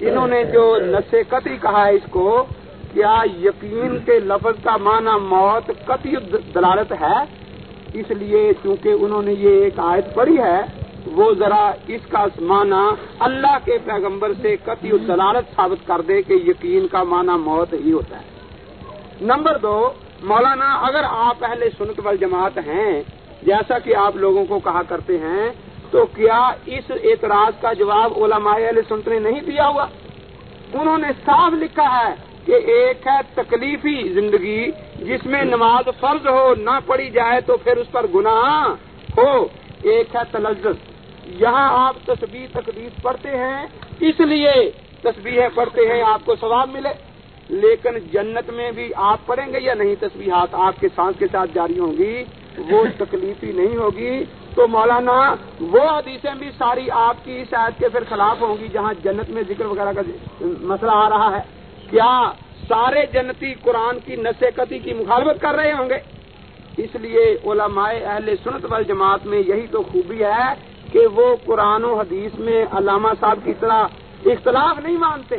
انہوں نے جو نس قطعی کہا ہے اس کو، کیا یقین کے لفظ کا معنی موت قطعی دلالت ہے؟ اس لیے چونکہ انہوں نے یہ ایک آیت پڑھی ہے، وہ ذرا اس کا معنی اللہ کے پیغمبر سے قطعی دلالت ثابت کر دے کہ یقین کا معنی موت ہی ہوتا ہے۔ نمبر دو مولانا، اگر آپ پہلے سنت وال جماعت ہیں، جیسا کہ آپ لوگوں کو کہا کرتے ہیں، تو کیا اس اعتراض کا جواب علماء علیہ سنت نے نہیں دیا ہوا؟ انہوں نے صاف لکھا ہے کہ ایک ہے تکلیفی زندگی، جس میں نماز فرض ہو، نہ پڑی جائے تو پھر اس پر گناہ ہو۔ ایک ہے تلزت یہاں آپ تصویر تقدیس پڑھتے ہیں، اس لیے تصویریں پڑھتے ہیں، آپ کو ثواب ملے۔ لیکن جنت میں بھی آپ پڑھیں گے یا نہیں تصویرات آپ کے سانس کے ساتھ جاری ہوں گی، وہ تکلیفی نہیں ہوگی۔ تو مولانا، وہ حدیثیں بھی ساری آپ کی شاید کے پھر خلاف ہوں گی جہاں جنت میں ذکر وغیرہ کا مسئلہ آ رہا ہے۔ کیا سارے جنتی قرآن کی قطعی کی مخالفت کر رہے ہوں گے؟ اس لیے علماء اہل سنت وال جماعت میں یہی تو خوبی ہے کہ وہ قرآن و حدیث میں علامہ صاحب کی طرح اختلاف نہیں مانتے۔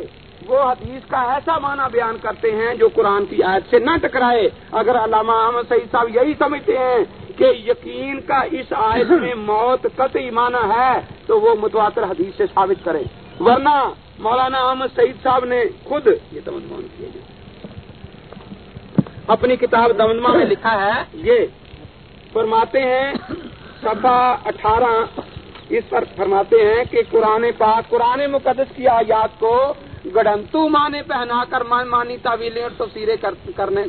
وہ حدیث کا ایسا معنی بیان کرتے ہیں جو قرآن کی آیت سے نہ ٹکرائے۔ اگر علامہ احمد سعید صاحب یہی سمجھتے ہیں کہ یقین کا اس آیت میں موت قطعی معنی ہے تو وہ متواتر حدیث سے ثابت کریں ورنہ مولانا احمد سعید صاحب نے خود یہ تمدمان کیا اپنی کتاب دمدما میں لکھا ہے یہ فرماتے ہیں سفا اٹھارہ۔ اس پر فرماتے ہیں کہ قرآن پاک قرآن مقدس کی آیات کو گڑنتو مانے پہنا کر مان تعویلیں اور تفسیریں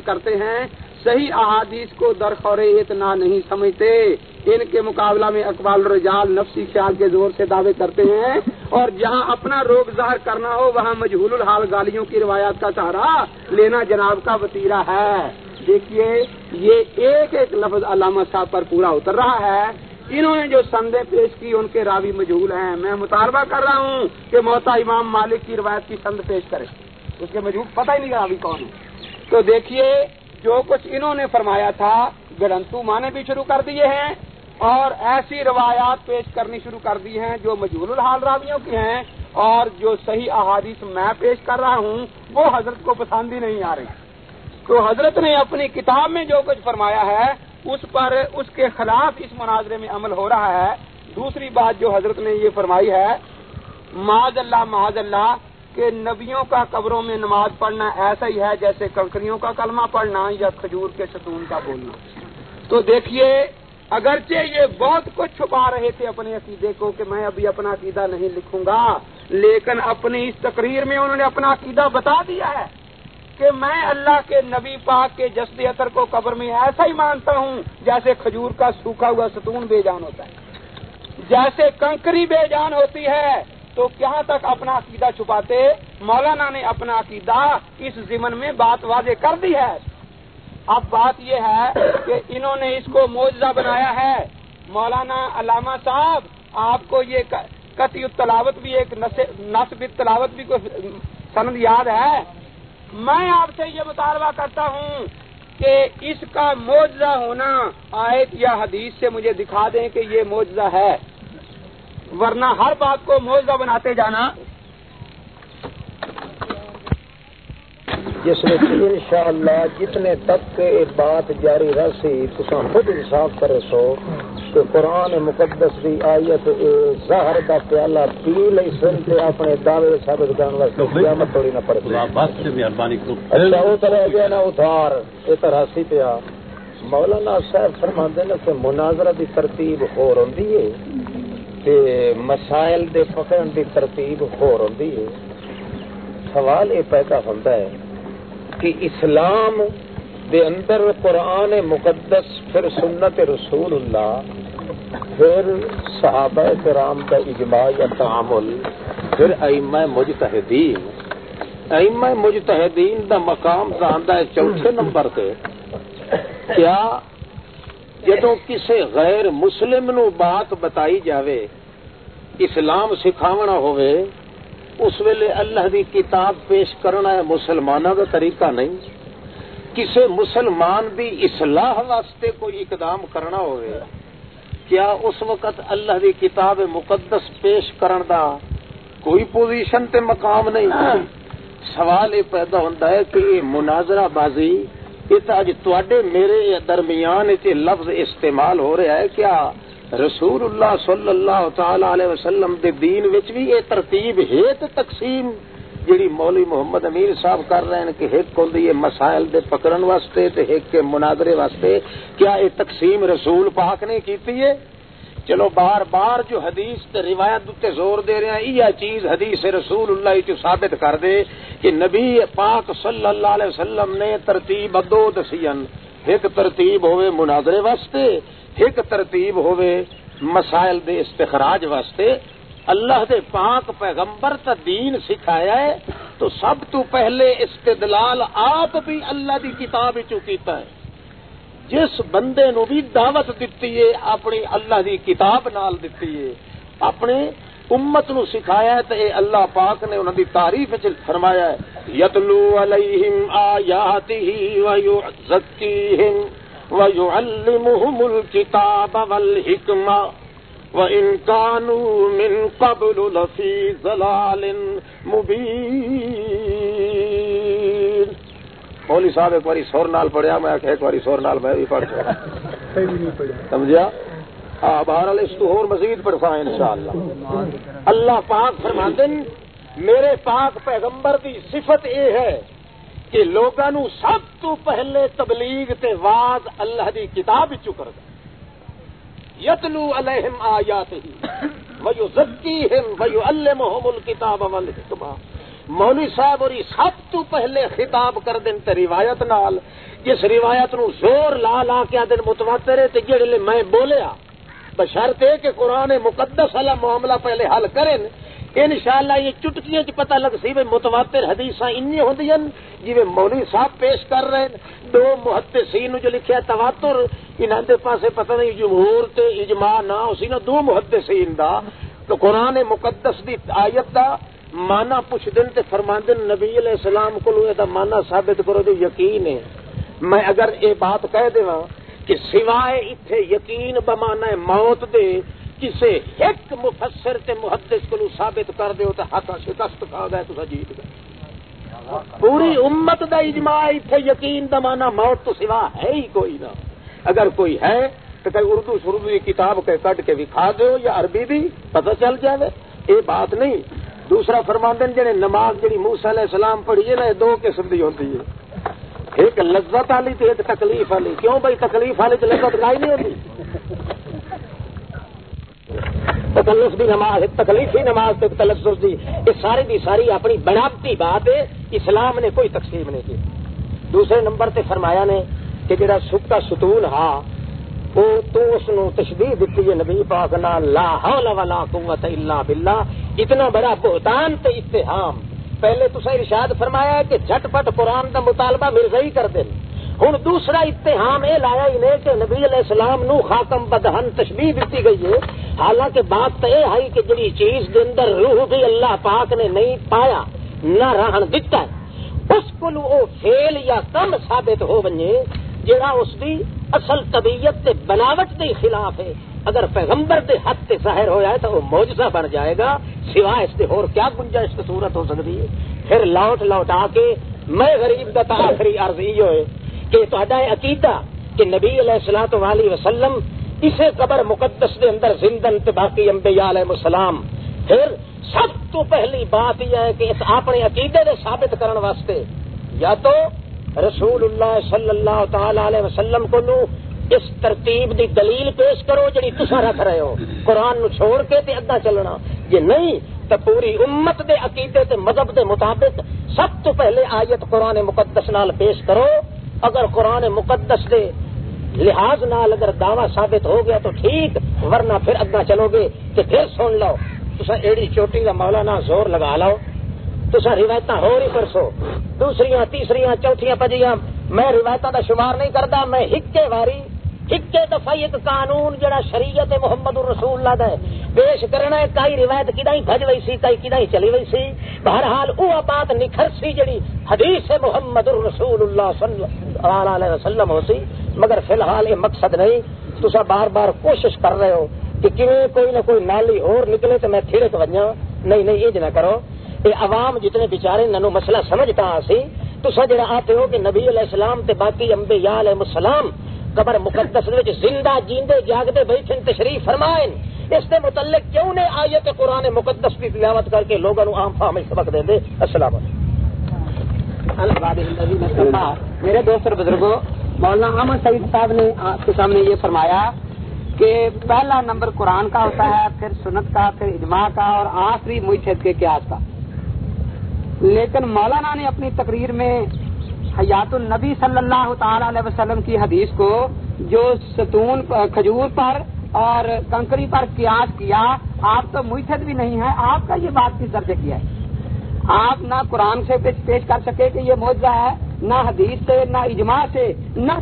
کرتے ہیں۔ صحیح احادیث کو درخور اتنا نہیں سمجھتے۔ ان کے مقابلہ میں اقبال رجال نفسی خیال کے زور سے دعوے کرتے ہیں۔ اور جہاں اپنا روگ ظاہر کرنا ہو، وہاں مجہول الحال گالیوں کی روایات کا سہارا لینا جناب کا وطیرہ ہے۔ دیکھیے، یہ ایک ایک لفظ علامہ صاحب پر پورا اتر رہا ہے۔ انہوں نے جو سندے پیش کی، ان کے راوی مجہول ہیں۔ میں مطالبہ کر رہا ہوں کہ موتا امام مالک کی روایت کی سند پیش کرے اس کے مجہول پتہ ہی نہیں راوی کون ہے تو دیکھیے، جو کچھ انہوں نے فرمایا تھا گرنتو مانے بھی شروع کر دیے ہیں اور ایسی روایات پیش کرنی شروع کر دی ہیں جو مجبور الحال راویوں کی ہیں اور جو صحیح احادیث میں پیش کر رہا ہوں، وہ حضرت کو پسند ہی نہیں آ رہی۔ تو حضرت نے اپنی کتاب میں جو کچھ فرمایا ہے اس پر اس کے خلاف اس مناظرے میں عمل ہو رہا ہے۔ دوسری بات جو حضرت نے یہ فرمائی ہے معاذ اللہ معاذ اللہ کہ نبیوں کا قبروں میں نماز پڑھنا ایسا ہی ہے جیسے کنکریوں کا کلمہ پڑھنا یا کھجور کے ستون کا بولنا۔ تو دیکھیے، اگرچہ یہ بہت کچھ چھپا رہے تھے اپنے عقیدے کو کہ میں ابھی اپنا عقیدہ نہیں لکھوں گا، لیکن اپنی اس تقریر میں انہوں نے اپنا عقیدہ بتا دیا ہے۔ کہ میں اللہ کے نبی پاک کے جسد اثر کو قبر میں ایسا ہی مانتا ہوں جیسے کھجور کا سوکھا ہوا ستون بے جان ہوتا ہے۔ جیسے کنکری بے جان ہوتی ہے، تو کہاں تک اپنا عقیدہ چھپاتے؟ مولانا نے اپنا عقیدہ اس ضمن میں بات واضح کر دی ہے۔ اب بات یہ ہے کہ انہوں نے اس کو معجزہ بنایا ہے۔ مولانا علامہ صاحب، آپ کو یہ قطعی تلاوت بھی ایک نصب تلاوت بھی کوئی سند یاد ہے۔ میں آپ سے یہ مطالبہ کرتا ہوں کہ اس کا معجزہ ہونا آیت یا حدیث سے مجھے دکھا دیں کہ یہ معجزہ ہے۔ ورنہ ہر بات کو موضوع بناتے جانا جس میں ان شاء اللہ جتنے تک بات جاری رہی تو خود انصاف کرے سو کہ قرآن مقدس کی آیت زہر کا پیالہ پی لئی سن کے اپنے دعوے ثابت کرنے واسطے قیامت تھوڑی نہ پڑتی اچھا وہ تو رہ گیا نا اتار۔ یہ تو راسی پیا۔ مولانا صاحب فرما دینا کہ مناظرہ کی ترتیب ہو رہی ہے مسائل دے پکڑن دی ترتیب ہو رہی ہے۔ سوال یہ پیدا ہوتا ہے کہ اسلام دے اندر قرآن مقدس، پھر سنت رسول اللہ، پھر صحابہ کرام کا اجماع یا تعامل، پھر ائمہ مجتہدین۔ ائمہ مجتہدین دا مقام جانتا ہے چوتھے نمبر پہ کیا جدو کسی غیر مسلم نو بات بتائی جاوے، اسلام سکھاونا ہوئے اس ویلے اللہ دی کتاب پیش کرنا ہے مسلمانوں کا طریقہ نہیں۔ کسی مسلمان دی اصلاح واسطے کوئی اقدام کرنا ہوئے، کیا اس وقت اللہ دی کتاب مقدس پیش کرن دا کوئی پوزیشن تے مقام نہیں؟ سوال یہ پیدا ہوتا ہے کہ یہ مناظرہ بازی، یہ تو اج تے میرے درمیان لفظ استعمال ہو رہا ہے، کیا رسول اللہ صلی اللہ تعالی علیہ وسلم دے دین وچ بھی یہ ترتیب ہے تے تقسیم جیڑی مولوی محمد امیر صاحب کر رہے ہیں کہ ایک ہوندی ہے مسائل دے پکڑن واسطے تے ایک کے مناظرے واسطے کیا یہ تقسیم رسول پاک نے کیتی ہے چلو بار بار جو حدیث تے روایت تے زور دے رہے ہیں، یہ چیز حدیث رسول اللہ چ ثابت کر دے کہ نبی پاک صلی اللہ علیہ وسلم نے ترتیب دو دسین ایک ترتیب ہوئے مناظرے واسطے ایک ترتیب ہوئے مسائل دے استخراج واسطے۔ اللہ دے پاک پیغمبر تا دین سکھایا ہے۔ تو سب تو پہلے استدلال آپ بھی اللہ دی کتاب کیتا ہے۔ جس بندے نو بھی دعوت دیتی ہے، اپنی اللہ دی کتاب نال دیتی ہے۔ اپنے امت نو سکھایا ہے تو اے اللہ پاک نے انہوں دی تعریف فرمایا ہے۔ یتلو علیہم آیاتہ ویعزکیہم ويعلمهم الكتاب والحكمة وإن كانوا من قبل لفي ضلال مبين۔ مولی صاحب ایک باری سور نال پڑھیا میں ایک باری سور نال میں بھی پڑھ چکا سمجھا ہاں بہرحال اس تو اور مزید پڑھا انشاءاللہ۔ اللہ پاک فرماتے میرے پاک پیغمبر کی صفت یہ ہے کہ لوگوں سب تو پہلے تبلیغ تے واز اللہ دی کتاب چکر دا یتلو علیہم آیات ہی ویو زکیہم ویو علمہم الکتاب والحکمہ۔ مولوی صاحب اور سب تو پہلے خطاب کر دین تے روایت نال۔ جس روایت نو زور لا لا کے دن متواتر ہے تے جڑے میں بولیا۔ بشرط کہ قرآن مقدس والا معاملہ پہلے حل کریں انشاءاللہ یہ چٹکیاں چ پتہ لگ سی بھائی متواتر حدیث این ہوں جی مولوی صاحب پیش کر رہے ہیں۔ دو محدثین جو لکھیا تواتر، انہاں دے پاسے پتہ نہیں جمہور تے اجماع نہ اسی نا دو محدثین دا۔ تو قرآن مقدس دی آیت دا مانا پوچھ دن تے فرماندن، نبی علیہ السلام کو دا مانا ثابت کرو جو یقین ہے۔ میں اگر یہ بات کہہ دوں کہ سوائے اتھے یقین بمانا موت دے کسے ایک مفسر تے محدث کو ثابت کر دیو تے ہاتھ شکست کھا گئے تو جیت گئے پوری امت دا اجماع اتھے یقین دا مانا موت تو سوا ہے ہی کوئی نہ۔ اگر کوئی ہے تو کہ اردو شروع کی کتاب کے کٹ کے بھی کھا دو یا عربی بھی پتہ چل جائے یہ بات نہیں۔ دوسرا فرماندن جڑے نماز جڑی موسی علیہ السلام پڑھی ہے نا دو قسم دی ہوتی ہے۔ ایک لذت والی تے ایک تکلیف والی۔ کیوں بھائی تکلیف والی تو لذت کائی نہیں ہوتی تکلف دی نماز تکلیفی نماز تے تلفظ دی، یہ ساری دی ساری اپنی بناوٹی بات ہے، اسلام نے کوئی تقسیم نہیں کی۔ دوسرے نمبر تے فرمایا نے کہ جڑا سکا ستون ہا، وہ تو اس نو تشبیح دیتی ہے نبی پاک نا، لا حول ولا قوت الا باللہ۔ اتنا بڑا بہتان تے اتہام۔ پہلے تو ارشاد فرمایا ہے کہ جھٹ پٹ قرآن کا مطالبہ مرزا ہی کر دیں ہوں دوسرا اتحام یہ لایا ہی نہیں کہ نبی علیہ السلام نو خاکم بدہن تشبیح دیتی گئی ہے۔ حالانکہ بات تو یہ ہے کہ جڑی چیز کے اندر روح بھی اللہ پاک نے نہیں پایا، نہ رہن دتا ہے۔ اس کو وہ فیل یا کم ثابت ہو بنے جڑا اس دی اصل طبیعت تے بناوٹ دے خلاف ہے۔ اگر پیغمبر دے حد تے ظاہر ہو جائے تو وہ موجزہ بن جائے گا، سوائے اس دے اور کیا گنجائش کی صورت ہو سکتی ہے۔ پھر لوٹ لوٹ آ کے میں غریب دا آخری عرض یہ ہوئے۔ کہ تو عقیدہ کہ نبی علیہ السلاۃ علیہ وسلم اسے قبر مقدس دے اندر زندن تے باقی انبیاء علیہ السلام۔ پھر سب تو پہلی بات یہ ہے کہ اس اپنے عقیدے دے ثابت کرن واسطے یا تو رسول اللہ صلی اللہ تعالی علیہ وسلم کو نو اس ترتیب دی دلیل پیش کرو جڑی تسا رکھ رہے ہو۔ قرآن نو چھوڑ کے تے ادا چلنا۔ یہ نہیں تو پوری امت دے عقیدے تے مذہب دے مطابق سب تو پہلے آیت قرآن مقدس نال پیش کرو۔ اگر قرآن مقدس دے لحاظ نال اگر دعوی ثابت ہو گیا تو ٹھیک، ورنہ پھر اگا چلو گے کہ پھر سن لو۔ تسا ایڑی چوٹی کا مولانا زور لگا لو تسا روایت ہو رہی پرسو۔ دوسری تیسری چوتھیاں پجیاں میں روایت کا شمار نہیں کرتا میں ہکے واری ہکے دفعہ ایک قانون جڑا شریعت محمد رسول اللہ دا ہے، پیش کرنا ہے کئی روایت کدائی بج وئی سی کئی کدائی چلی وئی سی۔ بہرحال وہ بات نکھر سی جڑی حدیث محمد رسول اللہ صلی اللہ علیہ وسلم ہو سی۔ مگر فی الحال یہ مقصد نہیں۔ تو بار بار کوشش کر رہے ہو کہ کیوں کوئی نہ کوئی نالی اور نکلے تو میں تھیڑک بجا نہیں نہیں، یہ جی نہ کرو۔ یہ عوام جتنے بےچارے ننو مسئلہ سمجھتا ہاں سی۔ تو جڑا آتے ہو کہ نبی علیہ السلام تے باقی امبے یا علیہ السلام قبر مقدس زندہ جیندے جاگتے بیٹھے تشریف فرمائیں اس کے متعلق کیوں نے آیت قرآن مقدس کی تلاوت کر کے لوگوں عام فام سبق دے دے؟ السلام علیکم۔ میرے دوست اور بزرگوں، مولانا احمد سعید صاحب نے آپ کے سامنے یہ فرمایا کہ پہلا نمبر قرآن کا ہوتا ہے، پھر سنت کا، پھر اجماع کا اور آخری مشت کے قیاس کا۔ لیکن مولانا نے اپنی تقریر میں حیات النبی صلی اللہ تعالی علیہ وسلم کی حدیث کو جو ستون کھجور پر اور کنکری پر قیاس کیا، آپ تو محت بھی نہیں ہے آپ کا یہ بات کس درجے کیا ہے۔ آپ نہ قرآن سے پیش کر سکے کہ یہ معاوضہ ہے، نہ حدیث سے، نہ اجماع سے، نہ